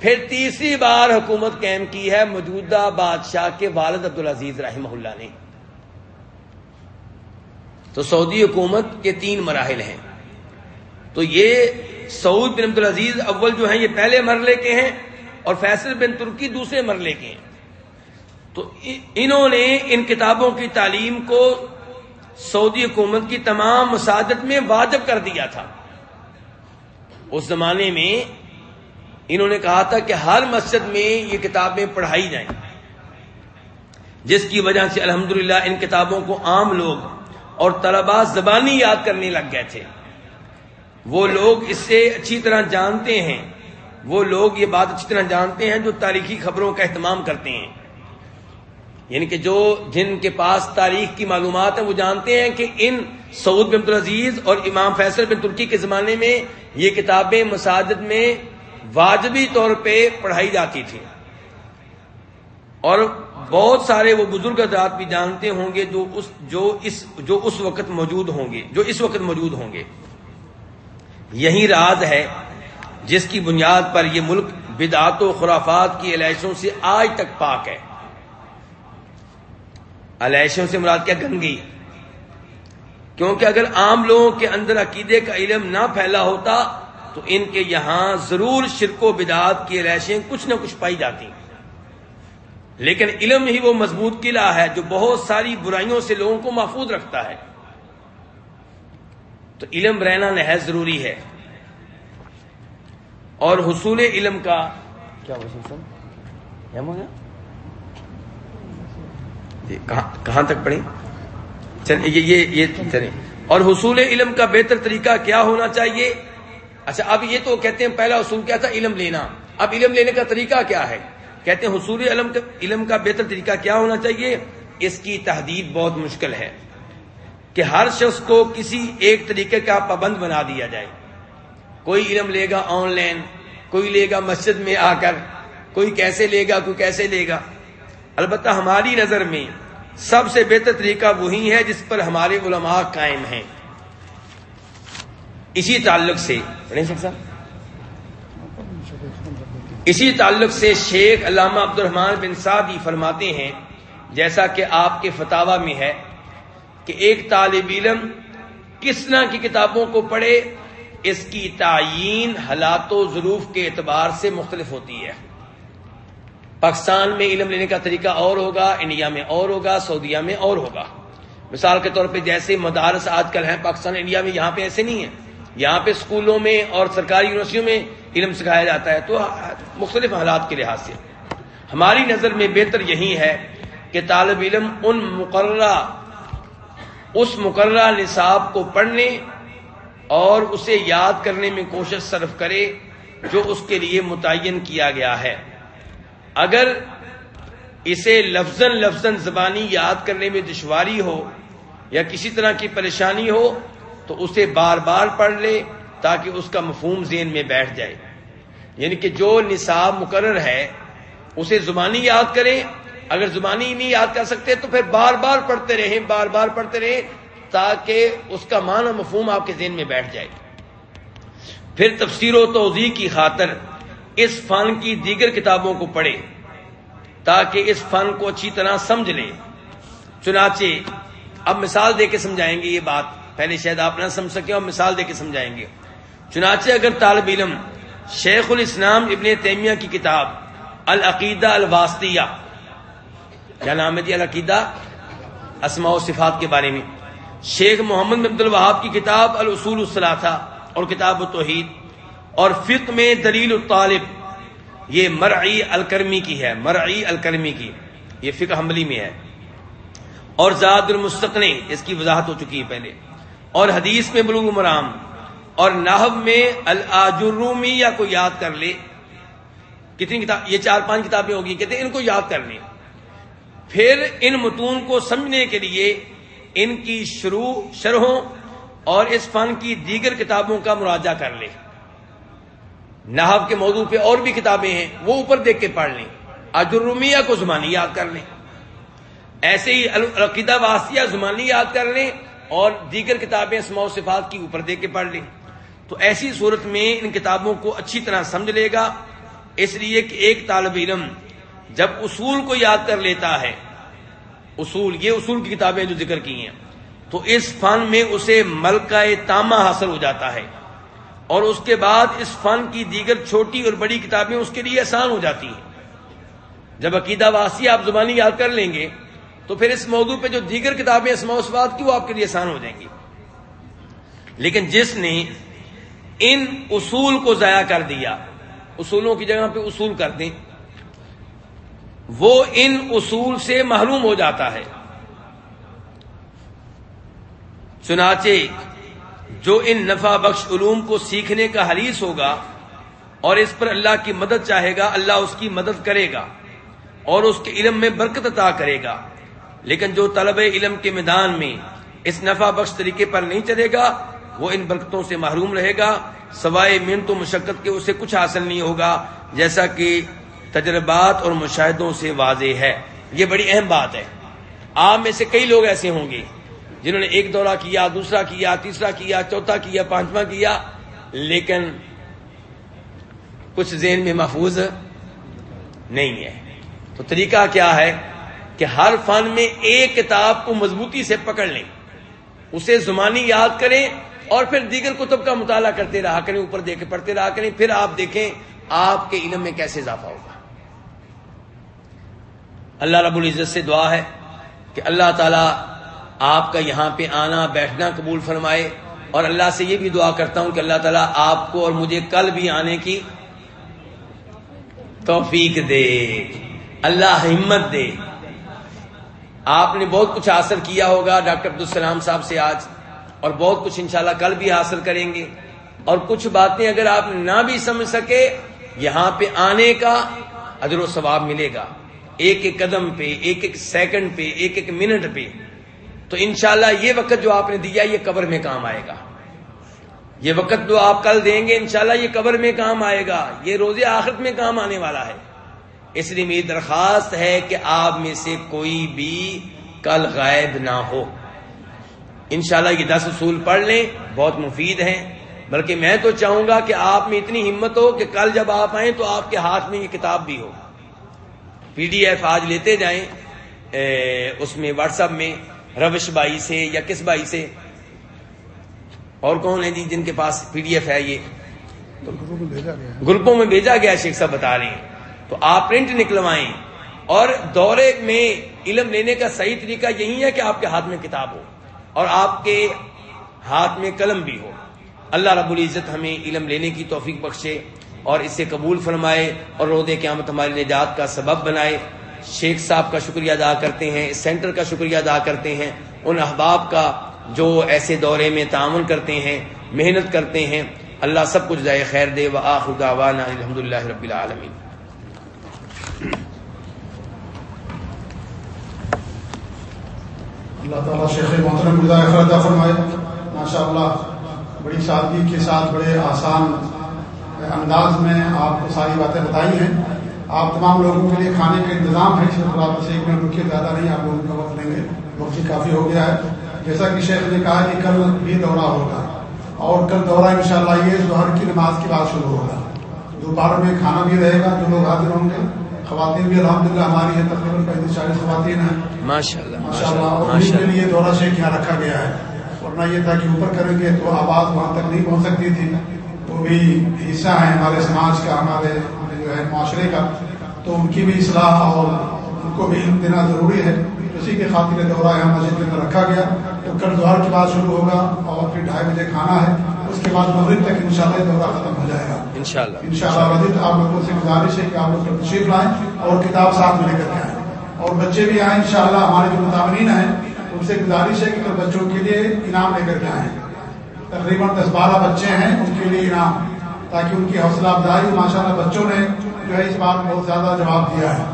Speaker 2: پھر تیسری بار حکومت قائم کی ہے موجودہ بادشاہ کے والد عبد العزیز رحمہ اللہ نے۔ تو سعودی حکومت کے تین مراحل ہیں۔ تو یہ سعود بن عبد العزیز اول جو ہیں، یہ پہلے مرلے کے ہیں اور فیصل بن ترکی دوسرے مرلے کے ہیں۔ تو انہوں نے ان کتابوں کی تعلیم کو سعودی حکومت کی تمام مساجد میں واجب کر دیا تھا۔ اس زمانے میں انہوں نے کہا تھا کہ ہر مسجد میں یہ کتابیں پڑھائی جائیں۔ جس کی وجہ سے الحمدللہ ان کتابوں کو عام لوگ اور طلبا زبانی یاد کرنے لگ گئے تھے۔ وہ لوگ اس سے اچھی طرح جانتے ہیں۔ وہ لوگ یہ بات اچھی طرح جانتے ہیں جو تاریخی خبروں کا اہتمام کرتے ہیں۔ یعنی کہ جو جن کے پاس تاریخ کی معلومات ہیں، وہ جانتے ہیں کہ ان سعود بن عبدالعزیز اور امام فیصل بن ترکی کے زمانے میں یہ کتابیں مساجد میں واجبی طور پہ پڑھائی جاتی تھی اور بہت سارے وہ بزرگ حضرات بھی جانتے ہوں گے جو اس جو اس جو اس وقت موجود ہوں گے، جو اس وقت موجود ہوں گے۔ یہی راز ہے جس کی بنیاد پر یہ ملک بدعات و خرافات کی علیشوں سے آج تک پاک ہے۔ علیشوں سے مراد کیا؟ گنگی۔ کیونکہ اگر عام لوگوں کے اندر عقیدے کا علم نہ پھیلا ہوتا تو ان کے یہاں ضرور شرک و بدعات کی علیشیں کچھ نہ کچھ پائی جاتی۔ لیکن علم ہی وہ مضبوط قلعہ ہے جو بہت ساری برائیوں سے لوگوں کو محفوظ رکھتا ہے۔ تو علم رہنا نہایت ضروری ہے۔ اور حصول علم کا کیا جی، کہاں تک پڑھیں چلے یہ چلیں۔ اور حصول علم کا بہتر طریقہ کیا ہونا چاہیے؟ اچھا اب یہ تو کہتے ہیں پہلا اصول کیا تھا؟ علم لینا۔ اب علم لینے کا طریقہ کیا ہے؟ کہتے ہیں حصول علم علم کا بہتر طریقہ کیا ہونا چاہیے؟ اس کی تحدید بہت مشکل ہے۔ کہ ہر شخص کو کسی ایک طریقے کا پابند بنا دیا جائے۔ کوئی علم لے گا آن لائن، کوئی لے گا مسجد میں آ کر، کوئی کیسے لے گا، کوئی کیسے لے گا۔ البتہ ہماری نظر میں سب سے بہتر طریقہ وہی ہے جس پر ہمارے علماء قائم ہیں۔ اسی تعلق سے اسی تعلق سے شیخ علامہ عبد الرحمان بن سعدی فرماتے ہیں، جیسا کہ آپ کے فتوا میں ہے کہ ایک طالب علم کس طرح کی کتابوں کو پڑھے، اس کی تعین حالات و ظروف کے اعتبار سے مختلف ہوتی ہے۔ پاکستان میں علم لینے کا طریقہ اور ہوگا، انڈیا میں اور ہوگا، سعودیہ میں اور ہوگا۔ مثال کے طور پہ جیسے مدارس آج کل ہیں، پاکستان، انڈیا میں یہاں پہ ایسے نہیں ہیں۔ یہاں پہ اسکولوں میں اور سرکاری یونیورسٹیوں میں علم سکھایا جاتا ہے، تو مختلف حالات کے لحاظ سے۔ ہماری نظر میں بہتر یہی ہے کہ طالب علم ان مقررہ اس مقررہ نصاب کو پڑھنے اور اسے یاد کرنے میں کوشش صرف کرے جو اس کے لیے متعین کیا گیا ہے۔ اگر اسے لفظ لفظ زبانی یاد کرنے میں دشواری ہو یا کسی طرح کی پریشانی ہو تو اسے بار بار پڑھ لے تاکہ اس کا مفہوم ذہن میں بیٹھ جائے۔ یعنی کہ جو نصاب مقرر ہے، اسے زبانی یاد کریں اگر زبانی نہیں یاد کر سکتے تو پھر بار بار پڑھتے رہیں، بار بار پڑھتے رہیں تاکہ اس کا معنی مفہوم آپ کے ذہن میں بیٹھ جائے۔ پھر تفسیر و توضیح کی خاطر اس فن کی دیگر کتابوں کو پڑھے تاکہ اس فن کو اچھی طرح سمجھ لے چنانچہ اب مثال دے کے سمجھائیں گے یہ بات۔ پہلے شاید آپ نہ سمجھ سکیں اور مثال دے کے سمجھائیں گے۔ چنانچہ اگر طالب علم شیخ الاسلام ابن تیمیہ کی کتاب العقیدہ الواسطیہ کیا نام ہے جی العقیدہ اسماء و صفات کے بارے میں۔ شیخ محمد عبد الوہاب کی کتاب الاصول الصلاثہ اور کتاب التوحید اور فقہ میں دلیل الطالب، یہ مرعی الکرمی کی ہے، مرعی الکرمی کی۔ یہ فقہ حملی میں ہے۔ اور زاد المستقنے اس کی وضاحت ہو چکی ہے پہلے۔ اور حدیث میں بلوغ مرام اور نحو میں الجرومیہ کو یاد کر لے۔ کتنی کتاب، یہ چار پانچ کتابیں ہوگی کہتے ہیں ان کو یاد کر لیں۔ پھر ان متون کو سمجھنے کے لیے ان کی شروع شرحوں اور اس فن کی دیگر کتابوں کا مراجہ کر لیں۔ نحب کے موضوع پہ اور بھی کتابیں ہیں، وہ اوپر دیکھ کے پڑھ لیں۔ اجرومیہ کو زمانی یاد کر لیں۔ ایسے ہی العقیدہ واسطیہ زمانی یاد کر لیں اور دیگر کتابیں اسماع و صفات کی اوپر دیکھ کے پڑھ لیں۔ تو ایسی صورت میں ان کتابوں کو اچھی طرح سمجھ لے گا، اس لیے کہ ایک طالب علم جب اصول کو یاد کر لیتا ہے، اصول، یہ اصول کی کتابیں جو ذکر کی ہیں، تو اس فن میں اسے ملکہ تامہ حاصل ہو جاتا ہے۔ اور اس کے بعد اس فن کی دیگر چھوٹی اور بڑی کتابیں اس کے لیے آسان ہو جاتی ہیں۔ جب عقیدہ واسی آپ زبانی یاد کر لیں گے، تو پھر اس موضوع پہ جو دیگر کتابیں اسماء اسبات کی، وہ آپ کے لیے آسان ہو جائیں گی۔ لیکن جس نے ان اصول کو ضائع کر دیا، اصولوں کی جگہ پہ اصول کر دیں وہ ان اصول سے محروم ہو جاتا ہے۔ چنانچہ جو ان نفع بخش علوم کو سیکھنے کا حریث ہوگا اور اس پر اللہ کی مدد چاہے گا، اللہ اس کی مدد کرے گا اور اس کے علم میں برکت عطا کرے گا۔ لیکن جو طلب علم کے میدان میں اس نفع بخش طریقے پر نہیں چلے گا، وہ ان برکتوں سے محروم رہے گا۔ سوائے محنت و مشقت کے اسے کچھ حاصل نہیں ہوگا، جیسا کہ تجربات اور مشاہدوں سے واضح ہے۔ یہ بڑی اہم بات ہے۔ آپ میں سے کئی لوگ ایسے ہوں گے جنہوں نے ایک دورہ کیا، دوسرا کیا، تیسرا کیا، چوتھا کیا، پانچواں کیا، لیکن کچھ ذہن میں محفوظ نہیں ہے۔ تو طریقہ کیا ہے کہ ہر فن میں ایک کتاب کو مضبوطی سے پکڑ لیں۔ اسے زمانی یاد کریں اور پھر دیگر کتب کا مطالعہ کرتے رہا کریں، اوپر دیکھ کے پڑھتے رہا کریں، پھر آپ دیکھیں آپ کے علم میں کیسے اضافہ ہوگا۔ اللہ رب العزت سے دعا ہے کہ اللہ تعالی آپ کا یہاں پہ آنا بیٹھنا قبول فرمائے اور اللہ سے یہ بھی دعا کرتا ہوں کہ اللہ تعالیٰ آپ کو اور مجھے کل بھی آنے کی توفیق دے، اللہ ہمت دے۔ آپ نے بہت کچھ حاصل کیا ہوگا ڈاکٹر عبدالسلام صاحب سے آج اور بہت کچھ انشاءاللہ کل بھی حاصل کریں گے۔ اور کچھ باتیں اگر آپ نہ بھی سمجھ سکے، یہاں پہ آنے کا ادر و ثواب ملے گا۔ ایک ایک قدم پہ، ایک ایک سیکنڈ پہ، ایک ایک منٹ پہ۔ تو انشاءاللہ یہ وقت جو آپ نے دیا، یہ قبر میں کام آئے گا۔ یہ وقت جو آپ کل دیں گے، انشاءاللہ یہ قبر میں کام آئے گا۔ یہ روزے آخرت میں کام آنے والا ہے۔ اس لیے میری درخواست ہے کہ آپ میں سے کوئی بھی کل غائب نہ ہو۔ انشاءاللہ یہ دس اصول پڑھ لیں، بہت مفید ہیں۔ بلکہ میں تو چاہوں گا کہ آپ میں اتنی ہمت ہو کہ کل جب آپ آئیں تو آپ کے ہاتھ میں یہ کتاب بھی ہو۔ پی ڈی ایف آج لیتے جائیں اس میں واٹس ایپ میں روش بھائی سے یا کس بھائی سے؟ اور کون ہے جی جن کے پاس پی ڈی ایف ہے یہ؟ گروپوں میں بھیجا گیا، شیخ صاحب بتا رہے ہیں۔ تو آپ پرنٹ نکلوائیں۔ اور دورے میں علم لینے کا صحیح طریقہ یہی ہے کہ آپ کے ہاتھ میں کتاب ہو اور آپ کے ہاتھ میں قلم بھی ہو۔ اللہ رب العزت ہمیں علم لینے کی توفیق بخشے۔ اور اسے قبول فرمائے اور رودے قیامت ہماری نجات کا سبب بنائے۔ شیخ صاحب کا شکریہ ادا کرتے ہیں، اس سینٹر کا شکریہ ادا کرتے ہیں۔ ان احباب کا جو ایسے دورے میں تعاون کرتے ہیں، محنت کرتے ہیں۔ اللہ سب کچھ جائے خیر دے۔ و آخر دعوانا الحمد للہ رب العالمین۔
Speaker 1: اللہ تعالیٰ شیخ محترم رضا فرمائے۔ ماشاء اللہ بڑی سادگی کے ساتھ، بڑے آسان انداز میں آپ کو ساری باتیں بتائی ہیں۔ آپ تمام لوگوں کے لیے کھانے کا انتظام ہے۔ صرف آپ سے ایک منٹ رکیے زیادہ نہیں آپ لوگوں کا وقت لیں گے۔ وقت کافی ہو گیا ہے۔ جیسا کہ شیخ نے کہا کہ کل بھی دورہ ہوگا۔ اور کل دورہ انشاءاللہ یہ ظہر کی نماز کی بات شروع ہوگا۔ دوپہر میں کھانا بھی رہے گا جو لوگ حاضر ہوں گے۔ خواتین بھی الحمدللہ ہماری ہیں تقریباً پینتیس چالیس خواتین ہیں۔
Speaker 2: ماشاء اللہ
Speaker 1: ماشاء اللہ اور انہیں کے لیے دورہ شیخ یہاں رکھا گیا ہے۔ ورنہ یہ تھا کہ اوپر کریں گے تو آواز وہاں تک نہیں پہنچ سکتی تھی۔ بھی حصہ ہے ہمارے سماج کا ہمارے جو ہے معاشرے کا تو ان کی بھی اصلاح اور ان کو بھی دینا ضروری ہے۔ اسی کے خاطر دورہ یہاں مسجد کے اندر رکھا گیا۔ تو کل ظہر کی بات شروع ہوگا اور پھر ڈھائی بجے کھانا ہے اس کے بعد مغرب تک ان شاء اللہ دورہ ختم ہو جائے گا۔
Speaker 2: انشاءاللہ۔
Speaker 1: ان شاء اللہ مزید آپ لوگوں سے گزارش ہے کہ آپ لوگ تشریف لائیں اور کتاب ساتھ میں لے کر کے آئیں۔ اور بچے بھی آئیں ان شاء اللہ ہمارے جو متعمرین ہیں ان سے گزارش ہے کہ بچوں کے لیے انعام لے کر کے آئیں۔ تقریباً دس بارہ بچے ہیں ان کے لیے انعام تاکہ ان کی حوصلہ افزائی ماشاء اللہ بچوں نے جو ہے اس بات بہت زیادہ جواب دیا ہے۔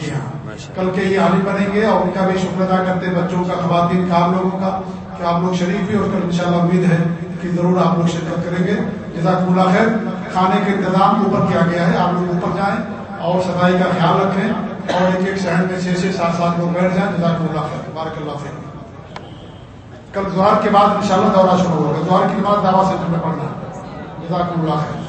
Speaker 1: جی ہاں۔ کل کے یہ عالم بنیں گے اور ان کا بھی شکر ادا کرتے ہیں بچوں کا خواتین کا آپ لوگوں کا کہ آپ لوگ شریف بھی اور کل ان شاء اللہ امید ہے کہ ضرور آپ لوگ شرکت کریں گے۔ جزاک اللہ خیر۔ کھانے کا انتظام اوپر کیا گیا ہے آپ لوگ اوپر جائیں اور صفائی کا خیال رکھیں اور ایک ایک شہر میں چھ چھ سات سات لوگ بیٹھ جائیں۔ جزاک اللہ خیر۔ بارک اللہ خیر کل زہر کے بعد انشاءاللہ دورہ شروع ہوگا۔ زہر کے بعد دعویٰ سینٹر میں پڑھنا۔ ہے جزاک اللہ خیر۔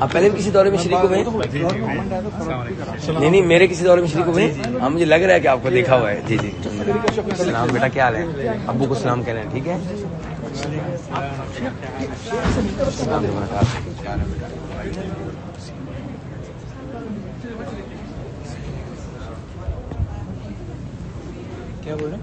Speaker 2: آپ پہلے بھی کسی دورے میں شریک ہوئے نہیں نہیں، میرے کسی دورے میں شریک ہوئے ہاں مجھے لگ رہا ہے کہ آپ کو دیکھا ہوا ہے۔ جی جی۔ سلام بیٹا، کیا حال ہے؟ ابو کو سلام کہنا ہے ٹھیک ہے؟
Speaker 3: کیا بول رہے